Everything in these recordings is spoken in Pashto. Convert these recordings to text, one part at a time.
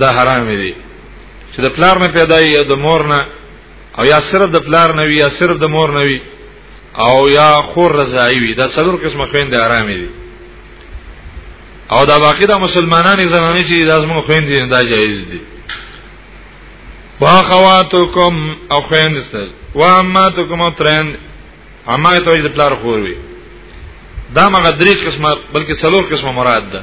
دا حرام دي چې د پلار نه پیدا یې او د مور نه او یا صرف د پلار نه وي یا صرف د مور نه وي او یا خور رضای وي دا څلور قسمه خويندې حرام دي او دا باقی دا مسلمانانې زنانې چې دا زموږ خويندې دا جایز دي واخواتکم او خويند استل و اماتکم او ترند اما ته د پلار خور وي دا مغه درې قسمه بلکې څلور قسمه مراد ده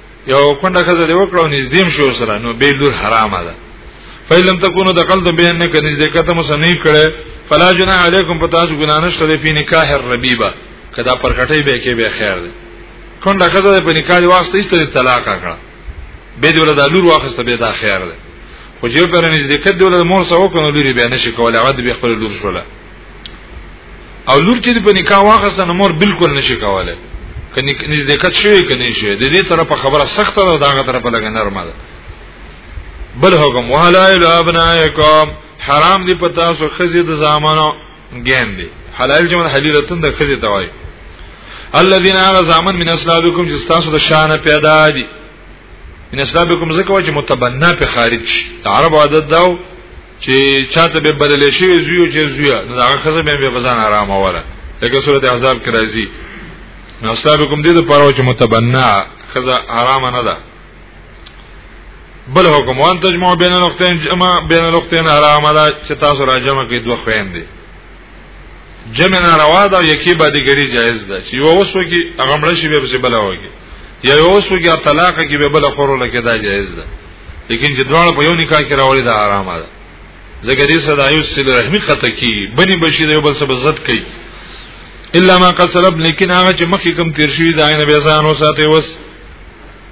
یو کونډه خزه دی وکړو نږدې شو سره نو به لور حرامه ده فیلم تکونو دخل ته به نه کني ځکه ته مسنی کړي فلا جنا علیکم پتا جو ګنا نشته دی په نکاح الربیبه کدا پر کټي به کې به خیر دی کونډه خزه په نکاح دی واسطه ایستری طلاق کړه به دی ول د لور واخسته به دا خیر دی خو جو پر نږدې کده ول مور سره وکړو لوري به نشي کولای عاد به خپل لور شوله او لور چې په نکاح واخصه نو مور بالکل نشي کوله کني نزدېکت شوی کني شي د دې طرفه خبره سخته ده داغه طرفه لګ نرمه ده بل حکم وحلائل ابنائکم حرام دی پتا سو خزی د زامنو ګین دی حلال جمع حلیلتون د خزی توای الذين على زامن من اسلابكم چې تاسو د شان پیدا دي من اسلابكم زکه چې متبنا په خارج عرب عادت داو چې چاته به بدل شي زیو چې زیو نو هغه خزه به په ځان آرام وره لکه سورته عذاب کې راځي نو اسلام کوم دې د پاره چې متبنا خزه آرام نه ده بل حکم وان تجمع بین الوقتین جمع بین الوقتین آرام ده چې تاسو را جمع کې دوه خويندې جمع ناروا ده یکی باندې ګری جایز ده چې یو وسو کې هغه مړ شي به بل وږي یا یو سوګیا طلاق کې به بل خورو لکه دا جایز ده لیکن چې دواړه په یو نکاح کې راوړي دا حرام ده ځکه دې صدا یو سل رحمی قطع کی بنی بشیر یو بل سبب عزت کوي الا ما قصرب لیکن هغه چې مخکې کم تیر شوی دا نه به ځان وساتي وس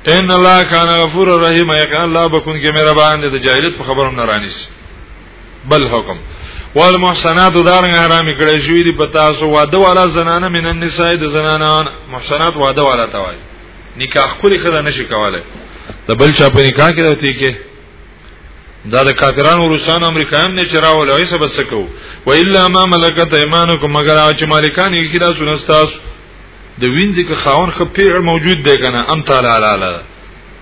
ان الله کان غفور رحیم یقین الله بكون کې مهربان دي د جاهلیت په خبرم نه رانیسي بل حکم والمحسنات دارنګ حرام کړی شوی دی په تاسو واده والا زنانه من النساء د زنانان محسنات واده والا توای نکاح کولی خدا نشي کوله د بل چا په نکاح کې راته کې دا د کافرانو روسانو امریکایان نه چراو لوي سبب سکو و الا ما ملکت ایمانکم مگر او چې مالکان یې کړه سنستاس د وینځ کې خاون خپې موجود دی کنه ام تعالی لاله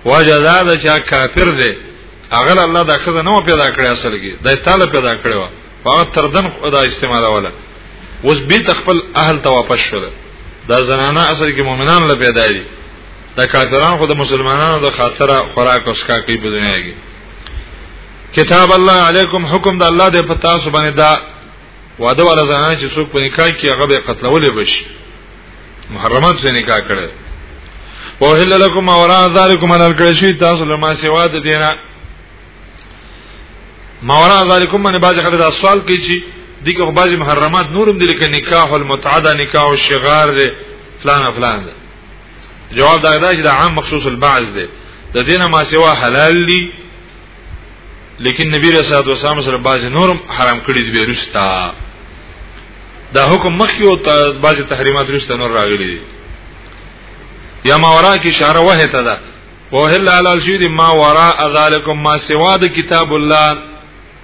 واجه دا چې کافر دی هغه الله دا خزه نو پیدا کړی اصل کې دا تعالی پیدا کړی و هغه تردن خدا استعمال ولا اوس به تخپل اهل ته واپس شول دا زنانه اصل کې مؤمنان له پیدا دي دا کافرانو خو د مسلمانانو د خاطره خوراک او سکا کوي په دنیا کې کتاب الله علیکم حکم د الله د پتا سبحانه دا واده ولا زنانه چې څوک په نکاح کې هغه به قتلولې بشي محرمات سے نکاح کړي وحل لكم وراء ذلكم ان الکرشی تاسو لما سوا د دینه ما وراء ذلكم من باز خدای د سوال کوي چې دغه خو باز محرمات نورم دي لکه نکاح المتعدا نکاح الشغار دي فلان فلان ده جواب دا دی چې د عام مخصوص البعض دی د دینه ما سوا حلال دي لیکن نبی رسول الله صلی الله علیه وسلم نورم حرام کړی دی بیرستا دا حکم مخکې او بعضی تحریمات رسته نور راغلي دي یا ما ورا کی اشاره وه ته ده وهل علی شید ما ورا ذالکم ما سوا د کتاب الله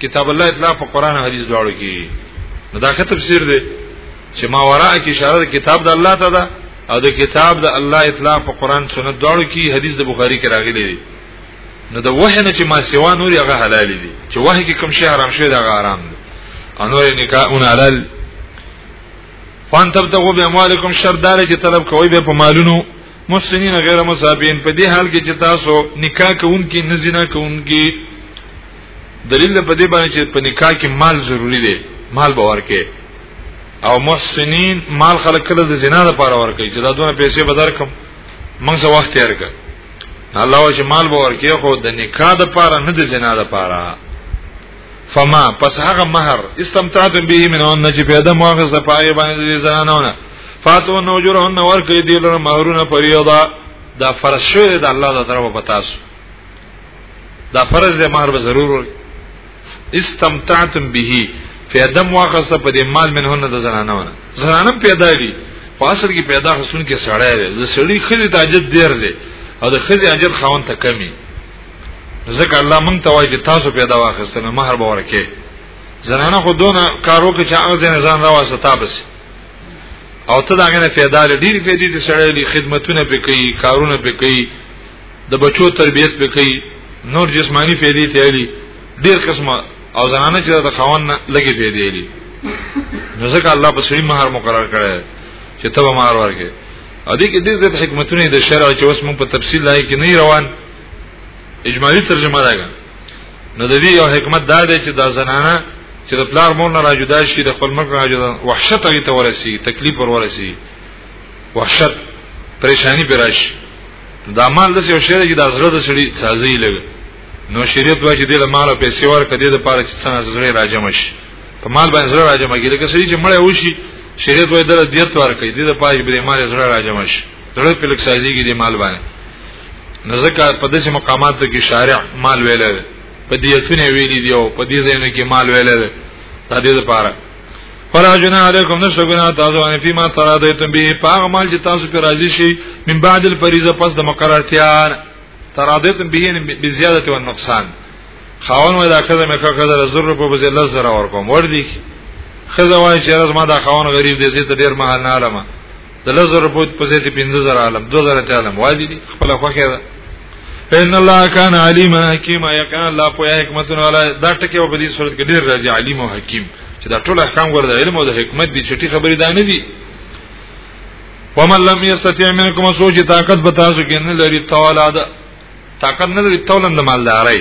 کتاب الله اطلاع په قران او حدیث دواړو کې نو دا که تفسیر دی چې ما ورا کی اشاره د کتاب د الله ته ده او د کتاب د الله اطلاع په قران سنت دواړو کې حدیث د بخاری کې راغلی دی نو د وحی نه چې ما سیوا نور هغه حلال دي چې وحی کې کوم شی حرام شوی دا حرام دي انور نکاح اون حلال فان تبتغوا باموالکم شر دار چې طلب کوي به په مالونو محسنین غیر مصابین په دې حال کې چې تاسو نکاح کوونکی نه زنا کوونکی دلیل په دې باندې چې په نکاح کې مال ضروری دی مال باور کې او محسنین مال خلق کړه د زنا لپاره ورکړي چې دا دونه پیسې بدر کم موږ څه وخت یې ورکړي الله وجه مال به ورکی خو د نکاح د پاره نه د زنا د پاره فما پس هغه مہر استمتعتم به من ان چې پیدا موخه زپای باندې زنانونه فاتو نو جرهن ورکی دی لره مہرونه پریدا دا فرض شوی د الله د طرفه پتاسو دا فرض د مہر به ضرور ورکی استمتعتم به فیدم واخصه په دې مال منهونه د زنانه ونه زنانه پیدا دي په اصل کې پیدا خصون کې سړی دی د سړی خلی تاجت ډیر دی او د خزي اجر خاون ته کمی ځکه الله مونږ ته وایي چې تاسو پیدا واخستنه مہر به ورکې زنانه خو دونه کارو کې چې هغه ځنه ځان راوسته تابس او ته دا غنه پیدا لري ډیر پیدا دي سړی لري خدمتونه به کوي کارونه به کوي د بچو تربيت وکي نور جسمانی فائدې ته علي ډیر قسمه او زنانه چې د خاون لګي فائدې علي نو ځکه الله په سړي مہر مقرر کړی چې تبه مہر ورکړي ا دې کې ډېر زیات حکمتونه د شرع چې اوس موږ په تفصیل لای کې نه روان اجمالی ترجمه راغله نو د دې یو حکمت دا دی چې دا زنانه چې د پلار مور نه راجدا شي د خپل مرګ راجدا وحشت هغه ته ورسي تکلیف ور ورسي وحشت پریشانی پر راشي دا مال د یو شری چې د زړه د سړي سازي لګ نو شریعت واجی د مال پیسې ورکړي د لپاره چې څنګه زړه راجم شي په مال باندې زړه راجم کیږي لکه سړي چې مړ وشي شریعت واجی د دیت ورکړي د لپاره به مال زړه راجم شي زړه په لک سازي کې د مال باندې نو زکات په داسې مقاماتو کې شارع مال ویل په دیتونه ویلي دی او په دې ځایونو کې مال ویل دی د دې لپاره ولا جنا علیکم نشو گنا تاسو باندې فيما ترادیتم به پاغه مال چې تاسو پر راضي شي من بعد الفریضه پس د مقررتیا ترادیتم به یعنی بزیادت او نقصان خاون وای دا کده مې کړه کده زر په بزی الله زره ورکوم ور دي خزه وای چې راز ما دا خاون غریب دي زه ته ډیر مهال نه علمه د لزر رپوت په زیت 15000 عالم 2000 عالم وادي دي خپل خوخه ده ان الله کان علیم حکیم یقین الله په حکمت والا دا ټکی په دې صورت کې ډیر راځي علیم او حکیم چې دا ټول احکام ګور د علم او د حکمت دي چې ټی خبرې دانه دي ومن لم یستطیع منکم سوج طاقت بتا سو کې نه لري طول ادا طاقت نه لري طول اندمال دارای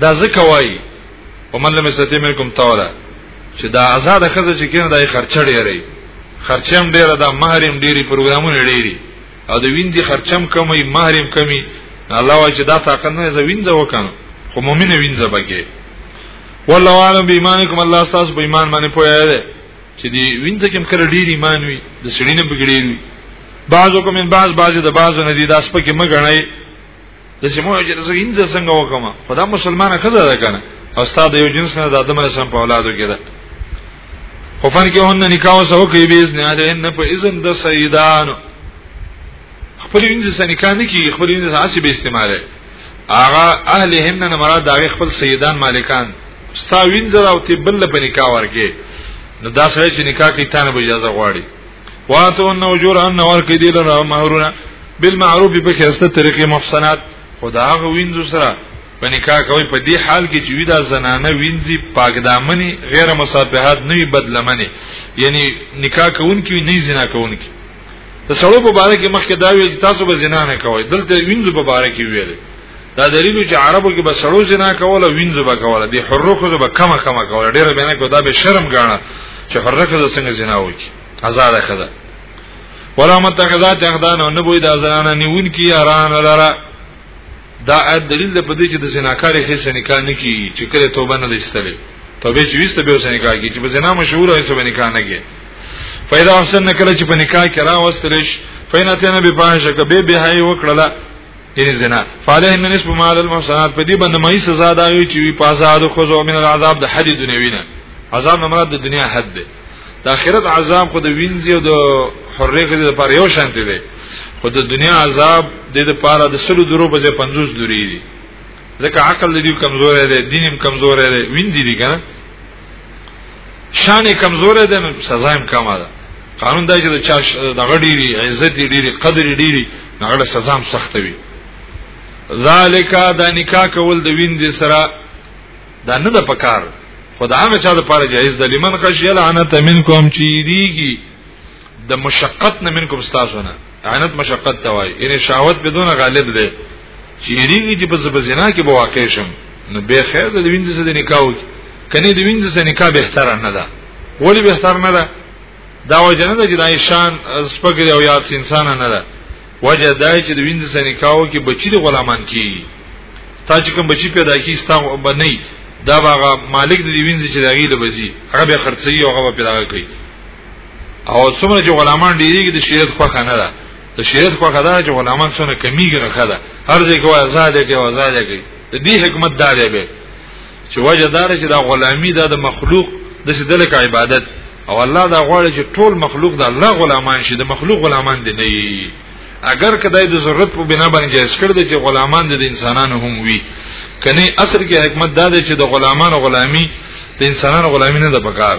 دا ځکه وایي ومن لم یستطیع منکم طولا چې دا آزاد خزه چې کینه دای خرچه ډیری خرچه هم ډیره دا محرم ډیری پروګرامونه ډیری او د وینځي خرچم کمی محرم کمی الله وایي چې دا طاقت نه زه وینځه وکم خو مؤمن وینځه بګي والله عالم بإيمانكم الله تاسو په ایمان باندې پوهه ده چې دی وینځه کوم کړه ډیر ایمان وي د سړی نه بګړي بعضو کوم من بعض بعض د بعضو نه دي داس په کې مګنای د سیمو چې تاسو انځ څنګه وکما په دا مسلمانه خزه ده کنه استاد یو جنس نه د ادم علیه السلام په اولادو کې ده خو فن کې هون نکاح سو کوي به اذن اله ان په اذن د سیدان خپل انځ سره نکاح نه کی خپل انځ هڅه به استعماله اغه اهل هم نه مراد دا خپل سیدان مالکان ستا وینځه او تی بل په نکاح ورکه نو دا سره چې نکاح کوي تانه به اجازه غواړي واتو ان اجور ان ورکې دي لره مہرونه بالمعروف په خسته طریقې محسنات خدا غ وینځو سره په نکاح کوي په دې حال کې چې ودا زنانه وینځي پاک دامنې غیر مصافحات نه بدلمنې یعنی نکاح کوونکی نه زنا کوونکی د سړو په باره کې مخکې دا ویل چې تاسو به زنا نه کوئ دلته وینځو په باره کې ویل دا دلیل چې عربو کې به سړو زنا کوله وینځو به کوله د حرو خو به کمه کمه کوله ډیره به نه کو دا به شرم غاڼه چې حرو خو څنګه زنا وکي آزاد خزه ولا متخذات اخدان او نبوی دا زنانه نیون کی یاران لرا دا اد دلیل په دې چې د زناکار هیڅ نکاح نه کی چې کله توبه نه لستلې توبه چې وسته به وسه نکاح کی چې په زنا مشهور هیڅ به نکاح نه کی فیدا حسن کله چې په نکاح کرا وستلش فیناتنه به پاهشه کبه به هي وکړه ای زنا فعليه من نسب مال المحصنات په دې باندې مې سزا دا وی چې وی په آزاد خو زو من العذاب د حد دنیوی نه عذاب نه مراد د دنیا حد دی د آخرت عذاب خو د وینځي او د حرې غزي د پر یو شانته دی خو د دنیا عذاب د د پاره د سلو درو په ځای 50 دوری دي ځکه عقل دې کمزور دی دینم کمزور دی وینځي دي کنه شان کمزور دی نو سزا هم کمه ده قانون دا چې د چا دغه ډیری عزت ډیری قدر ډیری هغه سزا هم سخت وي ذالک دا نکاح کول د ویند سره دا نه ده پکار خدای هغه چا د پاره جایز ده لمن خشیل انا تمنکم چیریږي د مشقت نه منکم تاسو نه عنت مشقت ته وای یعنی شهوت بدون غالب دی چې یریږي چې بس په زنا کې به واقع شم نو به خیر د وینځ سره نکاح وکړي کني د وینځ سره نکاح به احتر نه ده ولی به احتر نه ده دا وجه نه ده چې د ایشان سپګری او یاد انسان نه ده وجه دا چې د وینځ سره نکاح وکړي بچی د غلامان کی تا چې کوم بچی پیدا کی ستا بنئ دا هغه مالک د وینځ چې دغې لبزي هغه به خرڅي او هغه به پیدا کوي او څومره چې غلامان ډیریږي د شریعت خوخه نه ده د شریعت خوخه ده چې غلامان څونه کمیږي نه خده هر ځای کې آزاد کې آزاد کې د دې حکمت دار دی چې وجه دار چې دا غلامی ده د مخلوق د څه دلک عبادت او الله دا غواړي چې ټول مخلوق د الله غلامان شي د مخلوق غلامان دي نه اگر کدی د ضرورت په بنا باندې جایز کړ دي چې غلامان د انسانانو هم وي کني اصل کې حکمت دا دی چې د غلامانو غلامی د انسانانو غلامی نه د بکار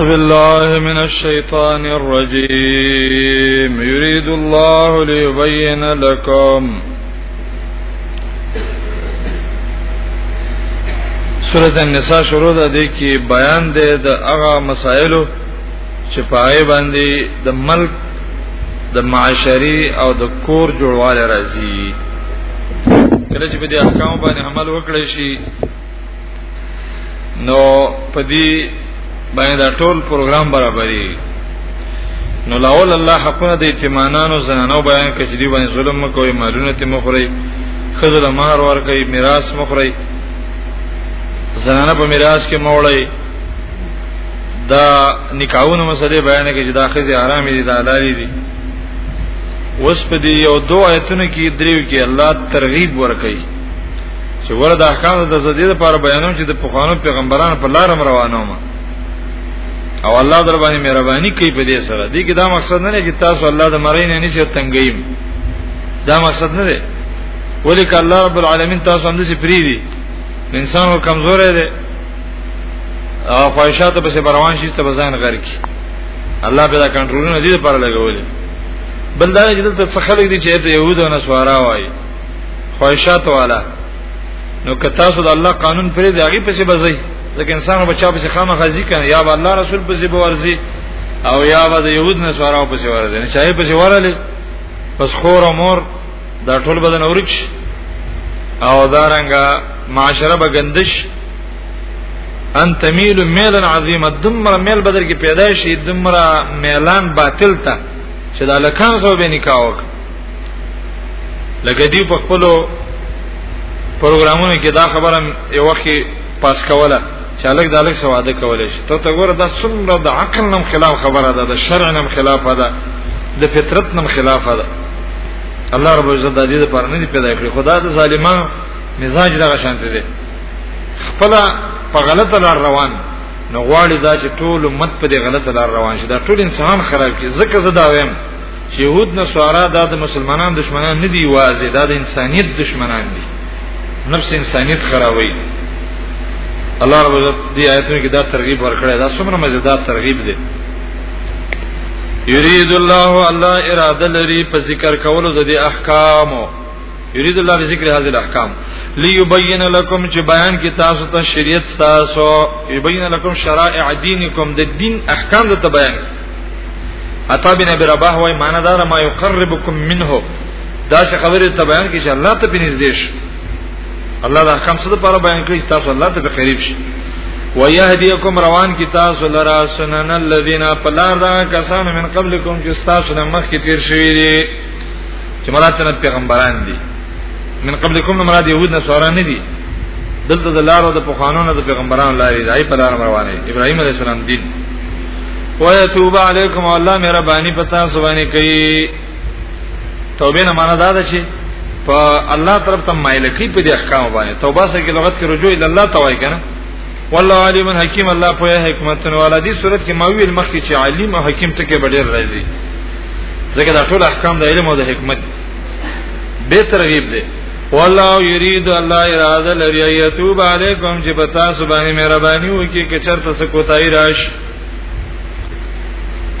بالله من الشيطان الرجيم يريد الله ليبين لكم سورۃ النساء شروع ده د کی بیان ده د هغه مسائلو چې پای باندې د ملک د معاشري او د کور جوړواله راځي کله چې په دې احکام باندې عمل وکړي شي نو په دې باندې دا ټول پروګرام برابرې نو لاول الله حقونه د ایتمانانو زنانو بیان کړي چې دی باندې ظلم کوي مالونه ته مخوري خزل مہر ور کوي میراث مخوري زنانه په میراث کې موړی دا نکاحونه مسلې بیان کړي چې دا خزي حرام دي دا حلال دي اوس په دې یو دوه آیتونو کې دریو کې الله ترغیب ور کوي چې ور د احکام د زدید لپاره بیانوم چې د پخوانو پیغمبرانو په لار روانو ما او الله در باندې مهرباني کوي په دې سره دې کې دا مقصد نه دی چې تاسو الله د مرین نه نشي تنګیم دا مقصد نه دی ولیک الله رب العالمین تاسو هم دې پری دي انسان و کمزور دی او خواهشات په سبا روان شي ته بزان غر کی الله پیدا کنټرول نه دي لپاره لګولې بل دا چې دلته څخه لګ دي چې ته يهود او نصارا وایي خواهشات والا نو که تاسو د الله قانون پرې دی هغه پسې بځي ځکه انسان به چا پسې خامه غزي کنه یا به الله رسول پسې به ورزي او یا به د يهود نه سوارو پسې ورزي نه چاهي پسې ورلې پس خور او مور دا ټول بدن اورچ او دارنګه معاشره به ګندش ان تمیل میلن عظیم دمر میل بدر کې پیدا شي دمر میلان باطل ته چې د الکان سو به نکاح وکړي لکه دی په خپل پروګرامونو کې دا خبره یو وخت پاس کوله چې الګ د الګ سواده کولې شي ته ته ګوره دا څومره د عقل نم خلاف خبره ده د شرع نم خلاف ده د فطرت نم خلاف ده الله رب عزت د دې لپاره نه پیدا کړی خدا د ظالمانو مزاج دغه شانته دی خپل په غلطه لار روان نو غواړي دا چې ټول امت په دې غلطه لار روان شي دا ټول انسان خراب کی زکه زدا ویم چې يهود نصارا دا د مسلمانان دشمنان نه دي واځي دا د انسانيت دشمنان دي نفس انسانيت خرابوي الله رب عزت دې آیتونو کې دا ترغیب ورکړی دا څومره مزیدار ترغیب دی یرید الله الله اراده لري په ذکر کولو د دې احکامو یرید الله بذکر هذه الاحکام ليبين لكم چې بیان کې تاسو ته شریعت تاسو یبین لكم شرائع دینکم د دین احکام د بیان عطا بن ابي رباح وايي معنا دا ما يقربكم منه دا څه خبره ته بیان کی چې الله ته بنږدې شي الله د احکام څخه لپاره بیان کړی تاسو الله ته قریب شي ويهديكم روان کی تاسو لرا سنن الذين فلار دا کسان من قبلكم چې تاسو نه مخکې تیر شوی دي چې مراد نه پیغمبران دي من قبلكم مراد يهود نه سواران نه دي دلته د لارو د پخوانو نه د پیغمبرانو لارې دای په لار روانه ابراهيم عليه السلام دین ويتوب علیکم الله مهرباني پتا سبحانه کوي توبه نه معنا دا ده چې په الله طرف ته مایل کی په دې احکام باندې توبه سره کې لغت کې رجوع ال الله توای کنه والله علیم حکیم الله په حکمت او ولدي صورت کې ما ویل مخکې چې علیم او حکیم ته کې ډېر راځي ځکه دا ټول احکام د علم او د حکمت به ترغیب دي والله یرید الله اراده لري یتوب علیکم چې په تاسو باندې مهرباني وکړي کې چرته څه کوتای راش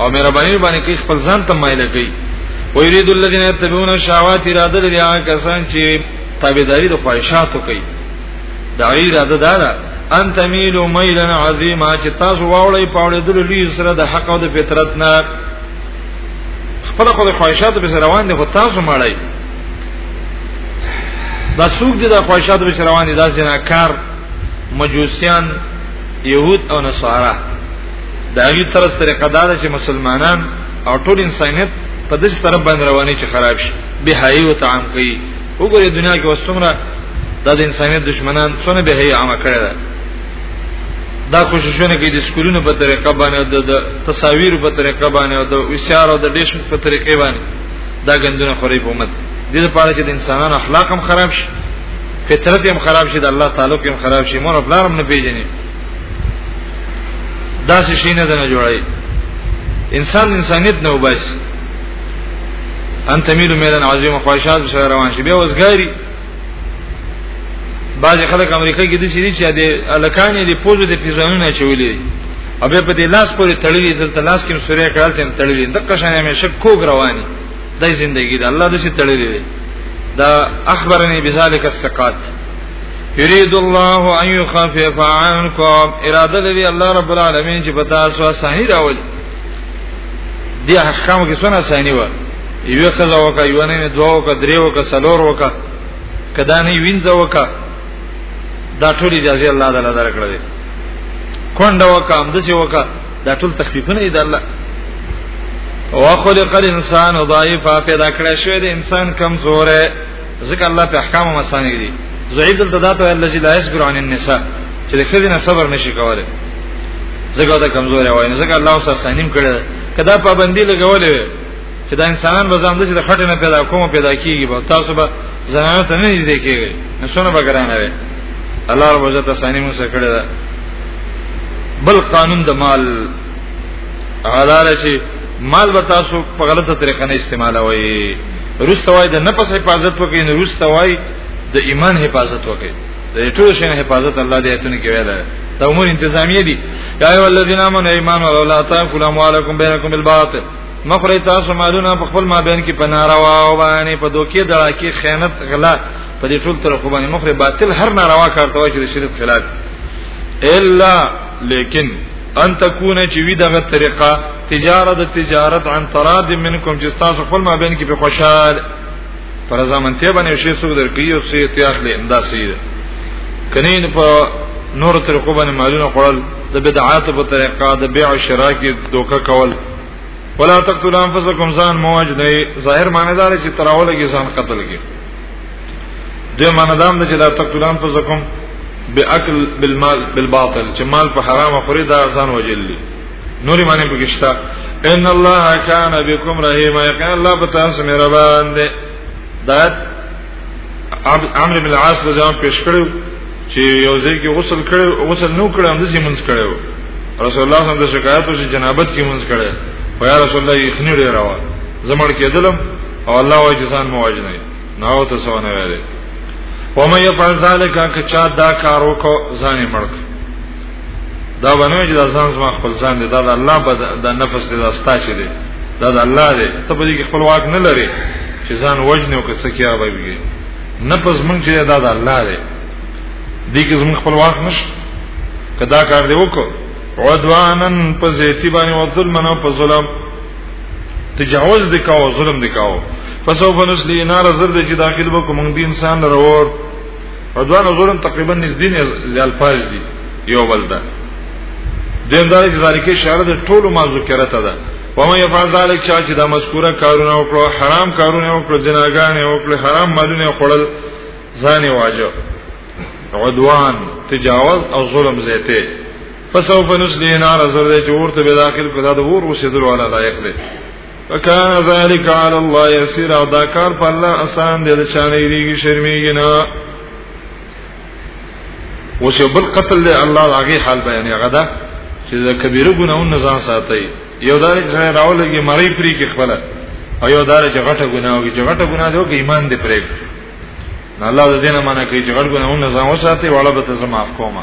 او مهرباني باندې کې خپل ځان ته مایل کوي ویرید الذین یتبعون الشهوات اراده لري هغه کسان چې تابعداري د خواهشاتو کوي دا اراده دا ده ان تمیلو میلن عظیما چې تاسو واولې پاولې د لوی سره د حق او د فطرت نه خپل خو د خواهشاتو به روان دي خو تاسو مړی دا څوک دي دا خواهشات به روان دي دا زناکار مجوسیان يهود او نصارا دا یو تر سره قدار چې مسلمانان او ټول انسانيت په دې سره باندې رواني چې خراب شي به حي او تعام کوي وګوره دنیا کې وسمره دا د انسانيت دشمنان څونه به حي عامه کړی دا دا کوششونه کوي د سکولونو په طریقه باندې د تصاویر په طریقه باندې او د وشار او د ډیشن په طریقه باندې دا ګندونه خوري په امت دې لپاره چې د انسانانو اخلاق هم خراب شي فطرت هم خراب شي د الله تعلق هم خراب شي مور خپل هم نه پیژني دا څه شي نه نه جوړي انسان انسانیت نه وباسي ان تميل ميلان عظيم خواهشات بسر روان شي بیا وزګاری بعض خلک امریکا کې د سړي چې د الکان دي پوزو د پیزانونه چولې او به په دې لاس پورې تړلې دلته لاس کې سورې کړل ته تړلې د قشان مې شک کوګ رواني دای زندگی دا الله د سي تړلې دا اخبرني بذالک السقات یرید الله ان یخفف عنکم اراده لري الله رب العالمین چې پتا سو صحیح راولي دی احکام کې څونه سانی و یو کزا وکا یو نه دوا وکا درې وکا سلور وکا کدا نه وینځه وکا دا ټول اجازه الله تعالی درکړه دي کونډه وکا هم دسی وکا دا ټول تخفیفونه دي د الله واخلق الانسان ضعیفا پیدا کړی شوی د انسان کمزور ځکه الله په احکام مسانې دي زعید التدات الذي لا يصبر عن النساء چې د خزینه صبر نشي کوله زګو دا کمزوري وای نو زګ الله سره سنیم کړي کدا پابندی لګولې چې دا انسانان به زم د خټه نه پیدا کوم پیدا کیږي به تاسو به زنانه ته نه نږدې کیږي نو څونه به ګرانه وي الله رب عزت سنیم سره کړي بل قانون د مال غلاره چې مال به تاسو په غلطه طریقه نه استعمالوي روسته وای د نفس حفاظت وکړي نو روسته وای د ایمان حفاظت وکړي د ټول شین حفاظت الله دې ایتونه کې ویل دا امور انتظامیه دي یا ایو الذین آمنوا ایمان ولا تاکلوا اموالکم بینکم بالباطل مخری تاسو مالونه په خپل مابین کې پناروا او باندې په دوکې دړه کې خیانت غلا په دې ټول طرف باندې مخری باطل هر ناروا کارته وای چې د شریعت خلاف الا لیکن ان تکونه چې وی دغه طریقه تجارت د تجارت عن تراد منکم چې تاسو خپل مابین کې په خوشال پر ځامن ته باندې شي څو درکې او سي تیاخ له انداسې ده کنین په نور طریقو باندې مالونه خورل د بدعات په طریقه د بیع او شراء کې دوکه کول ولا تقتلوا انفسکم ځان موج نه ظاهر معنی دار چې تراول کې ځان قتل کې دوی معنی دام چې لا تقتلوا انفسکم باکل بالمال بالباطل چې مال په حرام خوري دا ځان وجلی نورې معنی پکې شته ان الله کان بكم رحیم یقین الله په تاسو مهربان دی دا عمرو بن العاص رضی الله پیش کړو چې یو ځای کې غسل کړو غسل نو کړو هم ځي مونږ کړو رسول الله صلی الله علیه وسلم شکایت وشي جنابت کې مونږ کړو ویا رسول الله یې خنی ډیر راو زمړ کېدلم او الله واجب ځان مواجنه نو ته سونه ویلې ومه یفعل ذلک که چا دا کار وکړ ځان یې مړک دا باندې چې دا ځان زما خپل ځان دی دا د الله بد د نفس دی دا ستا چې دی دا د الله دی ته په دې کې خپل واک نه لري چې ځان وجنه او کڅ کیا به وي نه پس مونږ چې دا د الله دی دې کې زموږ خپل واک نشته کدا کار دی وکړو عدوانن په زیتی باندې او ظلم نه په ظلم تجاوز دکاو ظلم دکاو فسوف نسلی نار زرد چې داخل وکم دین انسان لرور او دوه نظرم تقریبا نږدې نه د الفاظ دي یو بل ده دیم دا چې ذالک اشاره د ټولو ما ذکرته ده ومن يفعل ذلك چا چې دا مذکوره کارونه وکړو حرام کارونه وکړو جناګان وکړو حرام مالونه خړل ځان واجو عدوان تجاوز او ظلم زیته فسوف نسلی نار زرده چې ورته به داخل کړه دا د ور وسیدل ولا لایق دی فکان ذلک علی الله یسیر او دا کار په الله آسان دی د چانه دیږي شرمېږي نه اوس یو بل قتل دی الله هغه حال بیان هغه دا چې د کبیره ګناونه ځان ساتي یو دار چې راولږي مری پری کې خپل او یو دار چې غټه ګناوږي چې غټه ګناه دی او ایمان دی پرې الله د دینه منع کوي چې غټ ګناونه ځان وساتي وړه به ته زما معاف کومه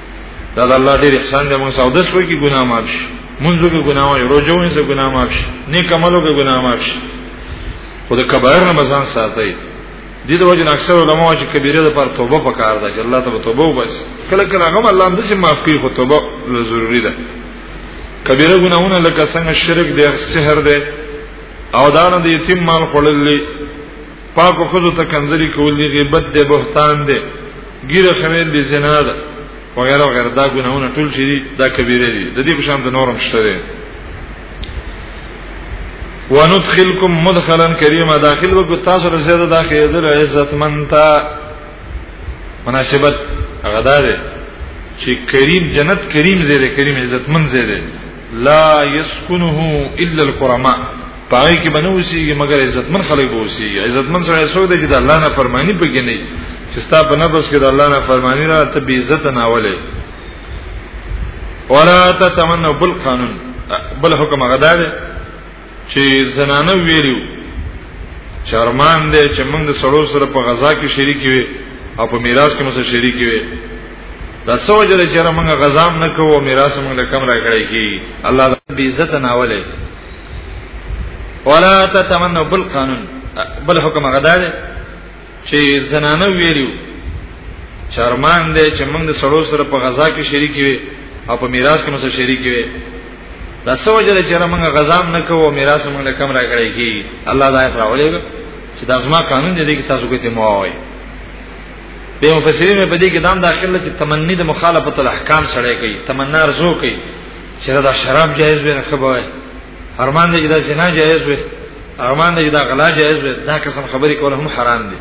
دا د الله ډېر احسان دی موږ سعودس وو کې ګناه معاف شي منځو کې ګناه وي روزو کې څه ګناه معاف شي نیک عملو کې ګناه معاف شي خو د کبایر رمضان ساتي دي د وجه اکثر علما چې کبیره لپاره توبه پکار ده چې الله ته توبه وبس کله کله هغه الله هم دې معاف کوي خو توبه ضروری ده کبیره ګناهونه لکه څنګه شرک دی سحر دی او دا نه د یتیم مال خړلې پاکو خزو ته کنځري کول دي غیبت دی بهتان دی ګیره خمیل دي زنا ده وغیرہ وغیرہ دا ګناونه ټول شي دا کبیره دي د دې په شان د نورم شته دي وندخلکم مدخلا کریما داخل وګ تاسو له زیاده داخله در عزت منتا مناسبت هغه ده چې کریم جنت کریم زیره کریم عزت من زیره لا يسكنه الا الكرماء پای کې بنوسیږي مګر عزتمن خلک بوسیږي عزتمن سره څو دی چې د الله نه فرمانی پکې نه چې ستا په نفس کې د الله نه فرمانی را ته به عزت نه ولې ولا تتمنوا بالقانون بل حکم غدا دی چې زنانه ویلو چرمان دې چې موږ د سړو سره په غزا کې شریک وي او په میراث کې مسه شریک وي دا سوجه دې چې موږ غزا نه کوو میراث موږ له کم راکړی کی الله دې عزت نه اوله ولا تتمنوا بالقانون بل حکم غدا دې چې زنانه ویلو چرمان دې چې موږ د سړو سره په غزا کې شریک وي او په میراث کې مسو شریک وي دا سو جره چې موږ غزا نه کوو میراث موږ له کم راګړې کی الله دا تر اولې چې دا زما قانون دې کې تاسو کوته مو وایي به مفسرین په دې کې دام داخله چې تمنی د مخالفت الاحکام سره کوي تمنا ارزو کوي چې دا شراب جایز وي نه خبره ارمان دې دا زنا جایز وي ارمان دې دا غلا جایز وي دا قسم خبرې کول هم حرام دي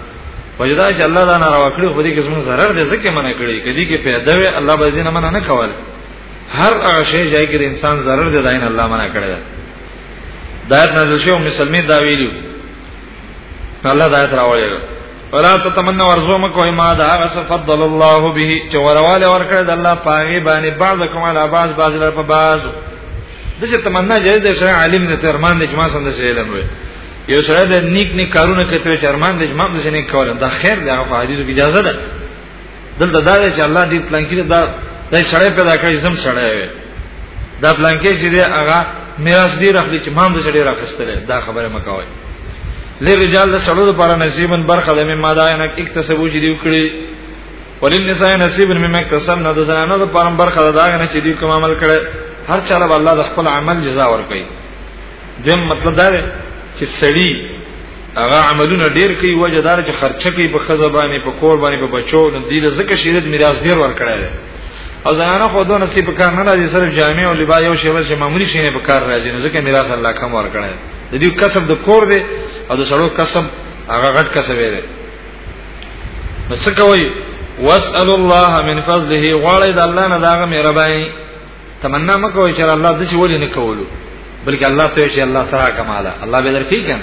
وجدا چې الله دا ناروا کړی خو دې کې زموږ zarar دې ځکه منع کړی کدي کې پیدا وي الله به دې نه منع نه کوله هر هغه شی ځای کې انسان zarar دې داین الله منع کړی دا دایت نازل شو مسلمان دا ویلو الله دایت راوړل ولا تتمنوا ورزوم کوی ما دا غس فضل الله به چې ورواله ورکړه د الله پاغي باندې بعضکم علی بعض بعض لپاره بعض د چې تمنا جایز ده شرع عالم نه ترمان د جما سند سره علم وي یو سره د نیک نیک کارونه کوي چې ارمان د جما د سینې کوله دا خیر ده هغه حدیث کې اجازه ده دلته دا چې الله دې پلان کې دا د سړی پیدا کړی زم سړی وي دا پلان کې چې هغه میراث دی راخلی چې مام د سړی راخستل دا خبره مکوي لرجال د سړو لپاره نصیبن برخه د مما دا نه اکتسبو چې دی وکړي وللنساء نصیب مما اکتسبنا د زنانو د پرم برخه د داغه نه چې دوی کوم عمل کړي هر چا له الله د خپل عمل جزا ورکړي دیم مطلب دا دی چې سړی هغه عملونه ډیر کوي وجه دار چې خرچه کوي په خزه باندې په کور باندې په بچو نو دې ځکه شریعت میراث ډیر ورکړی دی او زنانه خو دوه نصیب کار نه راځي صرف جامع او لباس یو شی ورشه معمولی شی نه په کار راځي نو ځکه میراث الله کم ورکړی دی د دې کسب د کور دی او د سړو کسب هغه غټ کسب دی څه کوي واسال الله من فضله غواړی د الله نه داغه مهرباني تمنا مکوئ چې الله د شي ولې نه کولو بلکې الله ته شي الله سره کماله الله به درکې کړي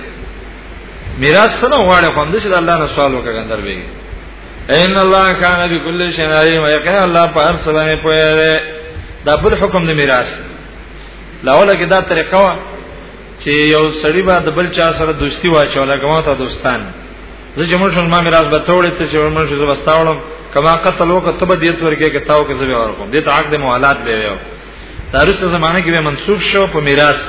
میراث سره غواړي کوم د شي د الله نه سوال وکړي اندر به ان الله کان بكل شيء عليم یقینا الله په هر څه باندې پوهه ده دا بل حکم د میراث لاوله کې دا طریقه وا چې یو سړی به د بل چا سره دوستی واچوله کومه ته دوستان زه چې مړ شم ما میراث به توړې ته چې مړ شم زه واستاولم کما قتل وکړه ته به دیت ورکې کې تاو کې زه به ورکوم دې ته عقد موالات به ویو تاریخ زمانه کې به منسوخ شو په میراث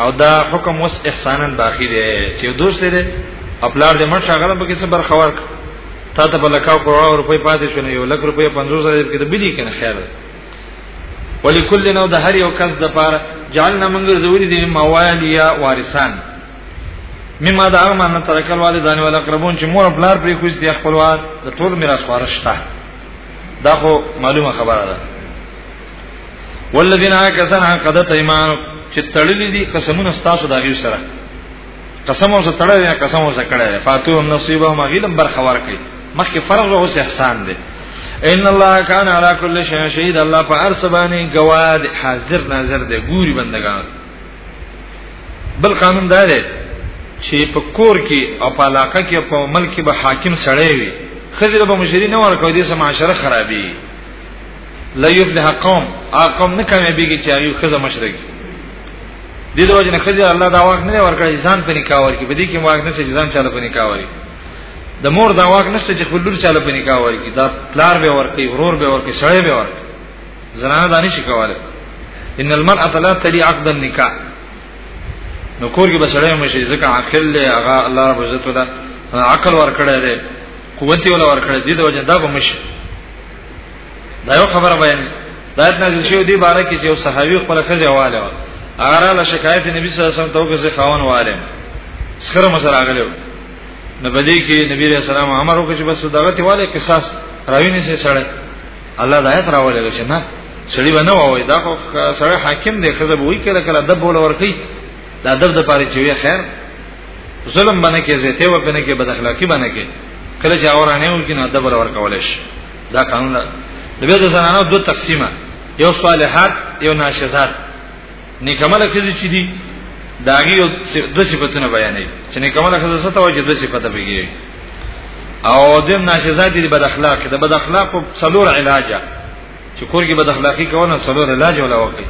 او دا حکم وس احسانا باقی دی چې دوست دې خپل دې مړ شغله به کې صبر خور تا ته په لکاو کروڑ روپۍ پاتې شونه یو لک روپۍ 50000 کې ته بلی کنه خیر ولکل نو د هر یو کس د پاره جعلنا منګر زوري دي موالیا وارثان مما دا ما نه ترک الوالدان ولا قربون چې مور بلار پرې کوی دي خپلوان د ټول میراث وارشته دا خو معلومه خبره ده والذین کسان عقدت ایمان چې تړلې دي قسمونه ستاسو د غیر سره قسم اوس تړلې یا قسم اوس کړه فاتو نصیبه ما غیلم برخوار کوي مخکې فرض او احسان دی ان الله کان علی کل شیء شهید الله په ارسبانی گواد حاضر ناظر دی ګوري بندگان بل قانون دا دی چې په کور کې او په علاقه کې په ملک کې به حاکم سړی وي خزر به مشری نه ورکوي د سم معاشره خرابي لا یفلح قوم اقوم نه کامیابیږي چې یو خزه مشرک دي د وجه نه خزر الله دا واک نه ورکړي ځان په نکاح ورکړي په دې کې واک نه چې ځان چاله په نکاح ورکړي د مور دا واک نشته چې خپل لور چاله په نکاح ورکړي دا پلار به ورکړي ورور به ورکړي سړی به ورکړي زنانه دانی شي کوله ان المرأه لا تلي عقد النکاح نو کور کې بسړی مې شي ځکه عقل له هغه الله رب عزت ولا عقل ور کړی دی قوت ولا ور کړی دی د وجه دا به مشي دا یو خبره بیان دا د نازل شو دی باره کې چې یو صحابي خپل خزه واله و هغه له شکایت نبی صلی الله علیه وسلم ته وکړه چې خاون واله سره مسره اغلو نو بده کې نبی رسول الله امر وکړي چې بس دغه ته واله قصاص راوینه سي سره الله دا آیت راولې چې نه سړی ونه وای دا خو سره حاکم دی خزه وی کله کله د بول ورکی دا درد د پاره چې وی خیر ظلم باندې کې زیته و کنه کې بد اخلاقی باندې کې کله چې اورانه و کې نه ادب ور کول شي دا قانون دی د زنانو دوه تقسیمه یو صالحات یو ناشزات نیکمل خزه چې دي داغي یو د صفاتونه بیانې چې نیکمل خزه څه ته وایي د صفات بګي او د ناشزات دي بد اخلاق د بد اخلاق په څلور علاج چې کور کې بد اخلاقی کوونه څلور علاج ولا وکړي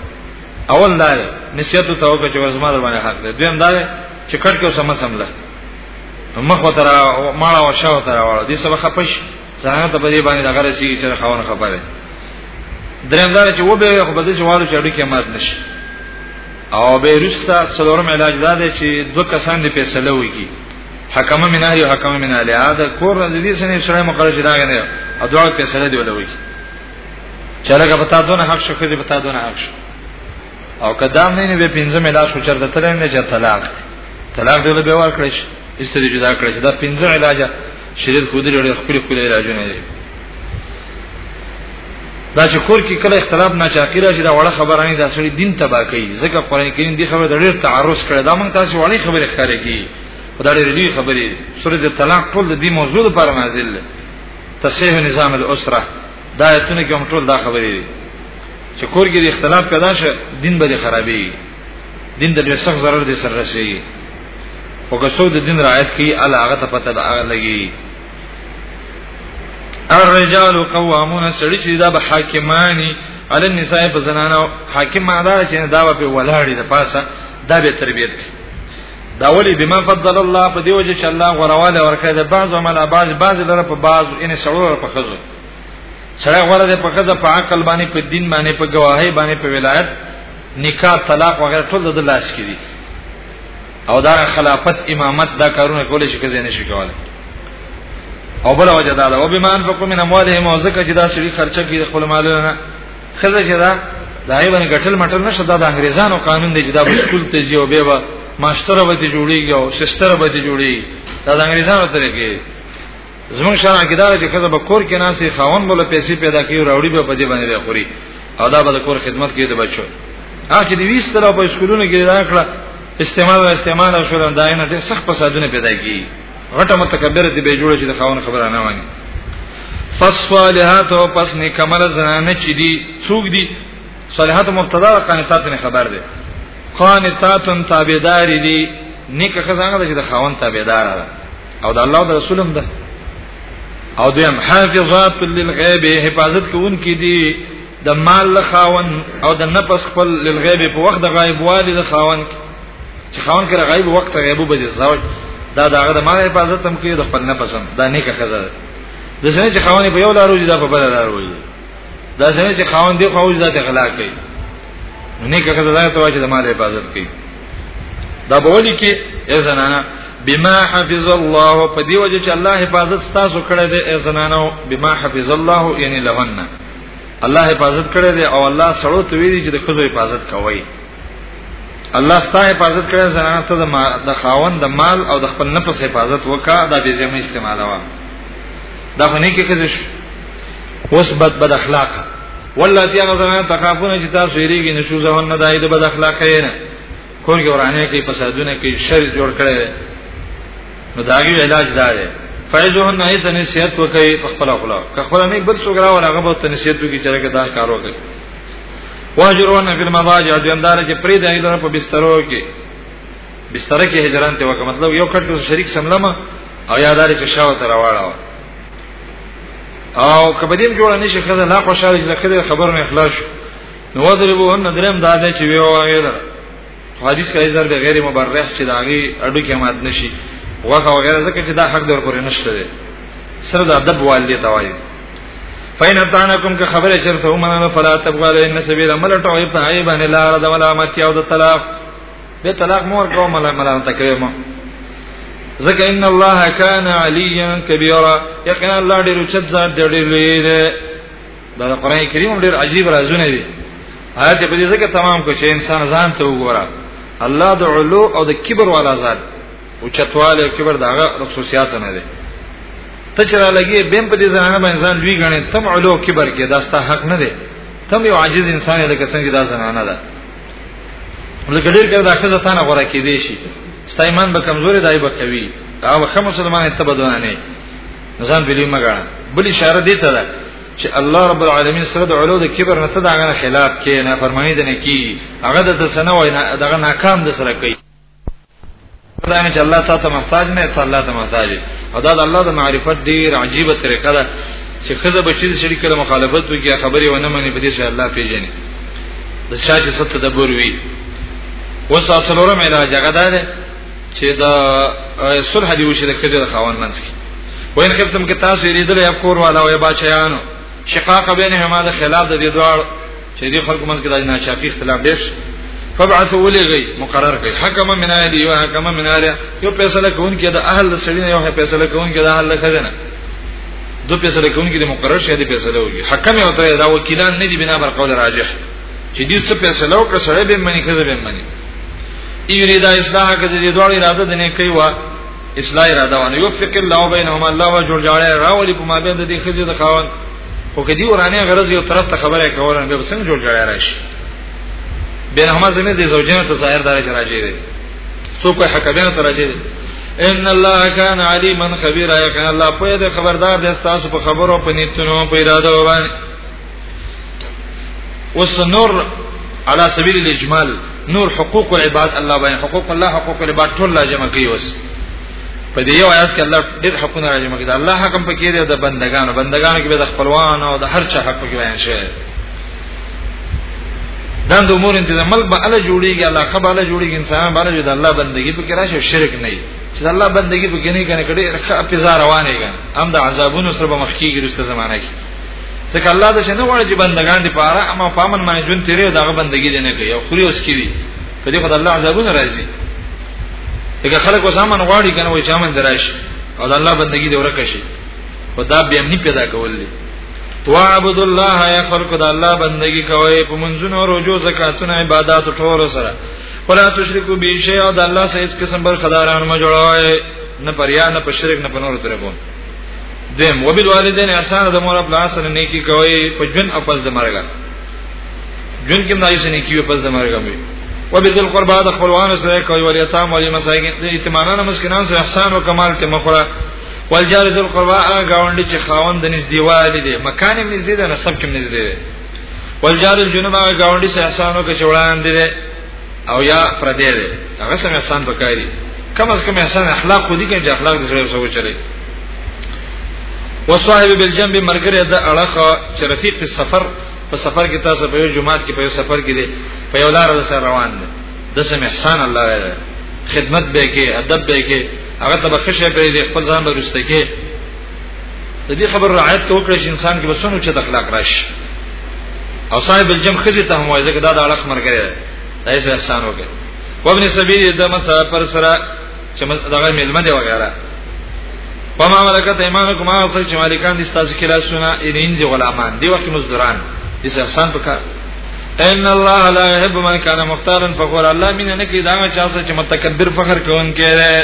اول دا نسیت او توبه چې ورزما در باندې حق دی دویم دا چې کټ کې سم سمله مخ وتر ماړه او شاو تر واړه دي سبا خپش څنګه ته په دې باندې دغه رسیږي چې خاون خبره دریم دا چې و به خو بده شوالو چې اړو کې مات نشي او به رستا څلورم علاج دا دی چې دوه کسان دې فیصله وکړي حکم من اهل او حکم من اهل عاد کور دې سنې سره مقرر شي دا غنه او دوه فیصله دی ولوي چې هغه پتا دونه حق شو خو دې پتا دونه حق شو او کدام نه به پنځه ملا شو چرته تلم نه چې طلاق دی طلاق دی به ورکړی شي استری جدا کړی دا پنځه علاج شریعت خو دې لري خپل خپل علاجونه دي دا چې کور کې کله اختلاف نه چاقی راشي دا وړه خبره نه دا سړي دین تبا کوي ځکه قرآن کریم دی خبره ډېر تعرض کړي دا مونږ تاسو وړي خبره ښکارې کی خدای دې لوی خبرې سورې د طلاق ټول د دې موضوع لپاره نازل تصحیح نظام الاسره دا ایتونه کې هم ټول دا خبرې دي چې کور کې د اختلاف پیدا شه دین به خرابي دین د ډېر سخت ضرر دي سره شي او که څو د دین رعایت کوي الله هغه ته پته ده لګي الرجال قوامون سړي چې دا به حاکمانی علی النساء په زنانو حاکم معنا چې دا په ولاړې د پاسه دا به تربیت کوي دا ولی بما فضل الله په دیو چې الله غرواله ورکړي د بعض عمل بعض بعض لره په بعض ان سړور په خزو سره غوړه ده په خزه په عقل باندې په دین باندې په گواهی باندې په ولایت نکاح طلاق وغیرہ ټول د لاس کې دي او دا خلافت امامت دا کارونه کولای شي کزې نشي کولای او بل وجه دا ده او بما انفقوا من اموالهم او زکه چې دا شری خرچه کړي خپل مالونه خزه چې دا دای باندې ګټل مټل نشه دا د انګريزانو قانون دی چې دا بسکول ته جیو به با ماستر به جوړیږي او سستر به جوړیږي دا د انګريزانو طریقې زمون شرع کې دا چې خزه به کور کې ناسي خاون بوله پیسې پیدا کوي راوړي به په دې باندې به خوري او دا به د کور خدمت کوي د بچو هغه چې د 20 طرف په سکولونو کې دا کړه استعمال استعمال او شول دا نه ډېر سخت فسادونه پیدا کیږي غټه متکبر دې به جوړ شي د خاون خبره نه واني فصالحات او پس نیکمل زنانه چې دي څوک دي صالحات مبتدا او قانتات نه خبر ده قانتات تابعدار دي نیک خزانه ده چې د خاون تابعدار ده او د الله د رسول هم ده او دیم حافظات للغیب حفاظت کوونکې دي د مال له خاون او د نفس خپل للغیب په وخت د غایب والي د خاون چې خاون کې غایب وخت غیبو به زوج دا دغه د مال حفاظت هم کوي د خپل نفس هم دا نیکه خزه د ځنې چې خاون په یو لارو دي دا په بل لارو دي دا څنګه چې خاوند دی خو ځات اخلاق کوي نه کړه دا ته واجب مال حفاظت کوي دا به ولي کې ای زنانا بما حفظ الله په دی وجه چې الله حفاظت تاسو کړی دی ای زنانا بما حفظ الله یعنی لهن الله حفاظت کړی دی او الله سره ته ویلي چې د خزو حفاظت کوي الله ستا حفاظت کړی زنانه ته د خاوند د مال او د خپل نفس حفاظت وکا دا به زمي استعمالوه دا خو نه کې خزه شو اوس بد بد اخلاق والله تیغه زنه تخافونه چې تاسو یریږي نشو ځهن نه دای د بد اخلاق نه کور کې ورانه کې فسادونه کې شر جوړ کړي نو داګي علاج دا دی فایزهن نه ته نصیحت وکړي په خپل اخلاق که خپل نه بل څوګرا ولا هغه به نصیحت وکړي چې هغه دا کار وکړي واجرونه فی المضاجع دیندار چې پرې دایله په بسترو کې بستر کې هجران ته وکړه مطلب یو کټ کې شریک سملمه او یادار چې شاو ته راوړاو او کبدیم جوړ نه شي خزه لا خوشاله چې خزه خبر نه اخلاص شو نو وضربو ان درم دا ده چې وی وایي دا حدیث کوي زر به غیر مبرح چې دا غي اډو کې مات نشي وغه وغیرہ ځکه چې دا حق در پورې نشته ده سره د ادب والي توایي فین اتانکم که خبره چرته ومنه فلا تبغى ان سبیل ملټو ایب ایبن لا رد ولا متیاو د طلاق به طلاق مور کوم مل مل تکوي مو ځکه ان الله کان علیا کبیرا یقینا الله ډیر اوچت ذات دی ډیر لوی دی دا قرآن کریم ډیر عجیب رازونه دي آیات په دې ځکه تمام کو چې انسان ځان ته وګوره الله د علو او د کبر والا ذات او چتواله او کبر داغه خصوصیات نه دي ته چې را لګي بیم په دې ځانه باندې ځان لوی غني تم علو کبر کې داستا حق نه دي تم یو عاجز انسان لکه څنګه دا زنانه ده لکه ډیر کړه دا خزه تانه غوړه کې دی شي ستا ایمان به کمزوري دای به کوي او خه مسلمان ته بدونه نه ځان بلی مګړه بل اشاره دی ته ده چې الله رب العالمین سره د علو د کبر نه ته دغه خلاف کې نه فرمایي دنه کی هغه د سنوي دغه ناکام د سره کوي دا مې چې الله تعالی ته محتاج نه ته الله ته محتاج او دا د الله د معرفت ډیر عجیبه طریقه ده چې خزه بچی د شریک کله مخالفت وکي خبرې ونه مني په دې سره الله پیژني د چا چې ست تدبر وي وس اصلورم علاج هغه ده چې دا صلح دی وشه د کړي د خاون منځ کې وین خپتم کې تاسو یې لیدل یا کور والا او یا بچیانو شقاق بینهما د خلاف د دې دوه چې دې خلکو منځ کې د ناچاپی اختلاف ډېر فبعثوا ولغي مقرر کړي حکم من اهلی او حکم من اهلی یو فیصله کوون کې د اهل سړي نه یو فیصله کوون کې د اهل خزنه دو فیصله کوون کې د مقرر شه دي فیصله وي حکم یو ته دا وکیلان نه دي بنا بر قول راجح چې دې څه فیصله وکړه سره به منی خزه به منی یرید اصلاح کې د دوه اراده د نه کوي وا اصلاح اراده وانه یوفق الله بینهما الله وجل جعل راولي په مابین د دې خزه د خاوند خو کدی ورانه غرض یو طرف ته خبره کوله نو به څنګه جوړ جوړای راشي بینهما زمیر دی زوجین ته ظاهر دار راځي دی څوک حق بین ته راځي دی ان الله کان علیما خبیرا یقین الله په دې خبردار دی تاسو په خبرو په نیتونو په اراده باندې اوس نور على سبيل الاجمال نور حقوق العباد الله باندې حقوق الله حقوق العباد ټول لا جمع کوي وس په دې یو آیات کې الله ډېر حقونه راځي مګر الله حکم پکې دی د بندگانو بندگانو کې به د خپلوان او د هر چا حق پکې بیان شي دا د امور تنظیم ملک به الله جوړیږي الله قبل الله جوړیږي انسان به الله د الله بندگی پکې راشي شرک نه وي چې الله بندگی پکې نه کنه کړي رخه اپیزا روانه کړي هم د عذابونو سره به مخ کیږي رسته زمانہ کې ځکه الله د شنو وړي بندگان دي پاره اما پامن باندې جون تیرې دغه بندگی دي نه کوي او خوري اوس کوي په دې خدای الله عذابونه راځي دغه خلک اوس امن غواړي کنه وای چې امن دراشي او د الله بندگی دی ورکه شي خدا به امني پیدا کولې واعبد الله یا خلق د الله بندگی کوي په منځونو روزو زکاتونه عبادت ټول سره ولا تشرکو به شی او د الله سره هیڅ قسم بر خداران ما جوړوي نه پریا نه په شرک نه په نور طرفو دیم وبالوالدین احسان د مور خپل سره نیکی کوي په جن او پس د مرګ جون کې مایو سنې کیو پس د مرګ مې وبذل قربا د خپلوان سره کوي ول یتام ول مساکین د ایتمانانه مسکینان سره احسان او کمال ته مخره ول جار ذل قربا گاوندې چې خاوند د نږدې والي دي مکان یې نږدې ده نسب کې نږدې ده ول جار جنوب گاوندې سره احسان او کې وړاندې ده او یا پر دې ده هغه سره احسان وکړي کم از کم احسان اخلاق خو دي کې اخلاق د سره سره چلے وصاحب بالجنب مرګره د اړه چې رفیق السفر په سفر کې تاسو په جمعات کې په سفر کې دي په یو لار سره روان دي د سم احسان الله ویل خدمت به کې ادب به کې هغه ته بخښه به دې خپل ځان ورسته کې د دې خبر رعایت کو کړی انسان کې بسونو چې د اخلاق راشي او صاحب الجم خزي ته موعظه کې دا د اړخ مرګره دی دا یې احسان وکړي وابن سبیل د مسافر سره چې دغه ملمه دی وغیرہ وما ملکت ایمانکم ما اصل چې مالکان دي تاسو کې لاسونه انځي غلامان دی وخت مزدوران دې احسان وکړه ان الله لا يحب من كان مختالا فخورا الله مين نه کې دا چا چې متکبر فخر کوونکی دی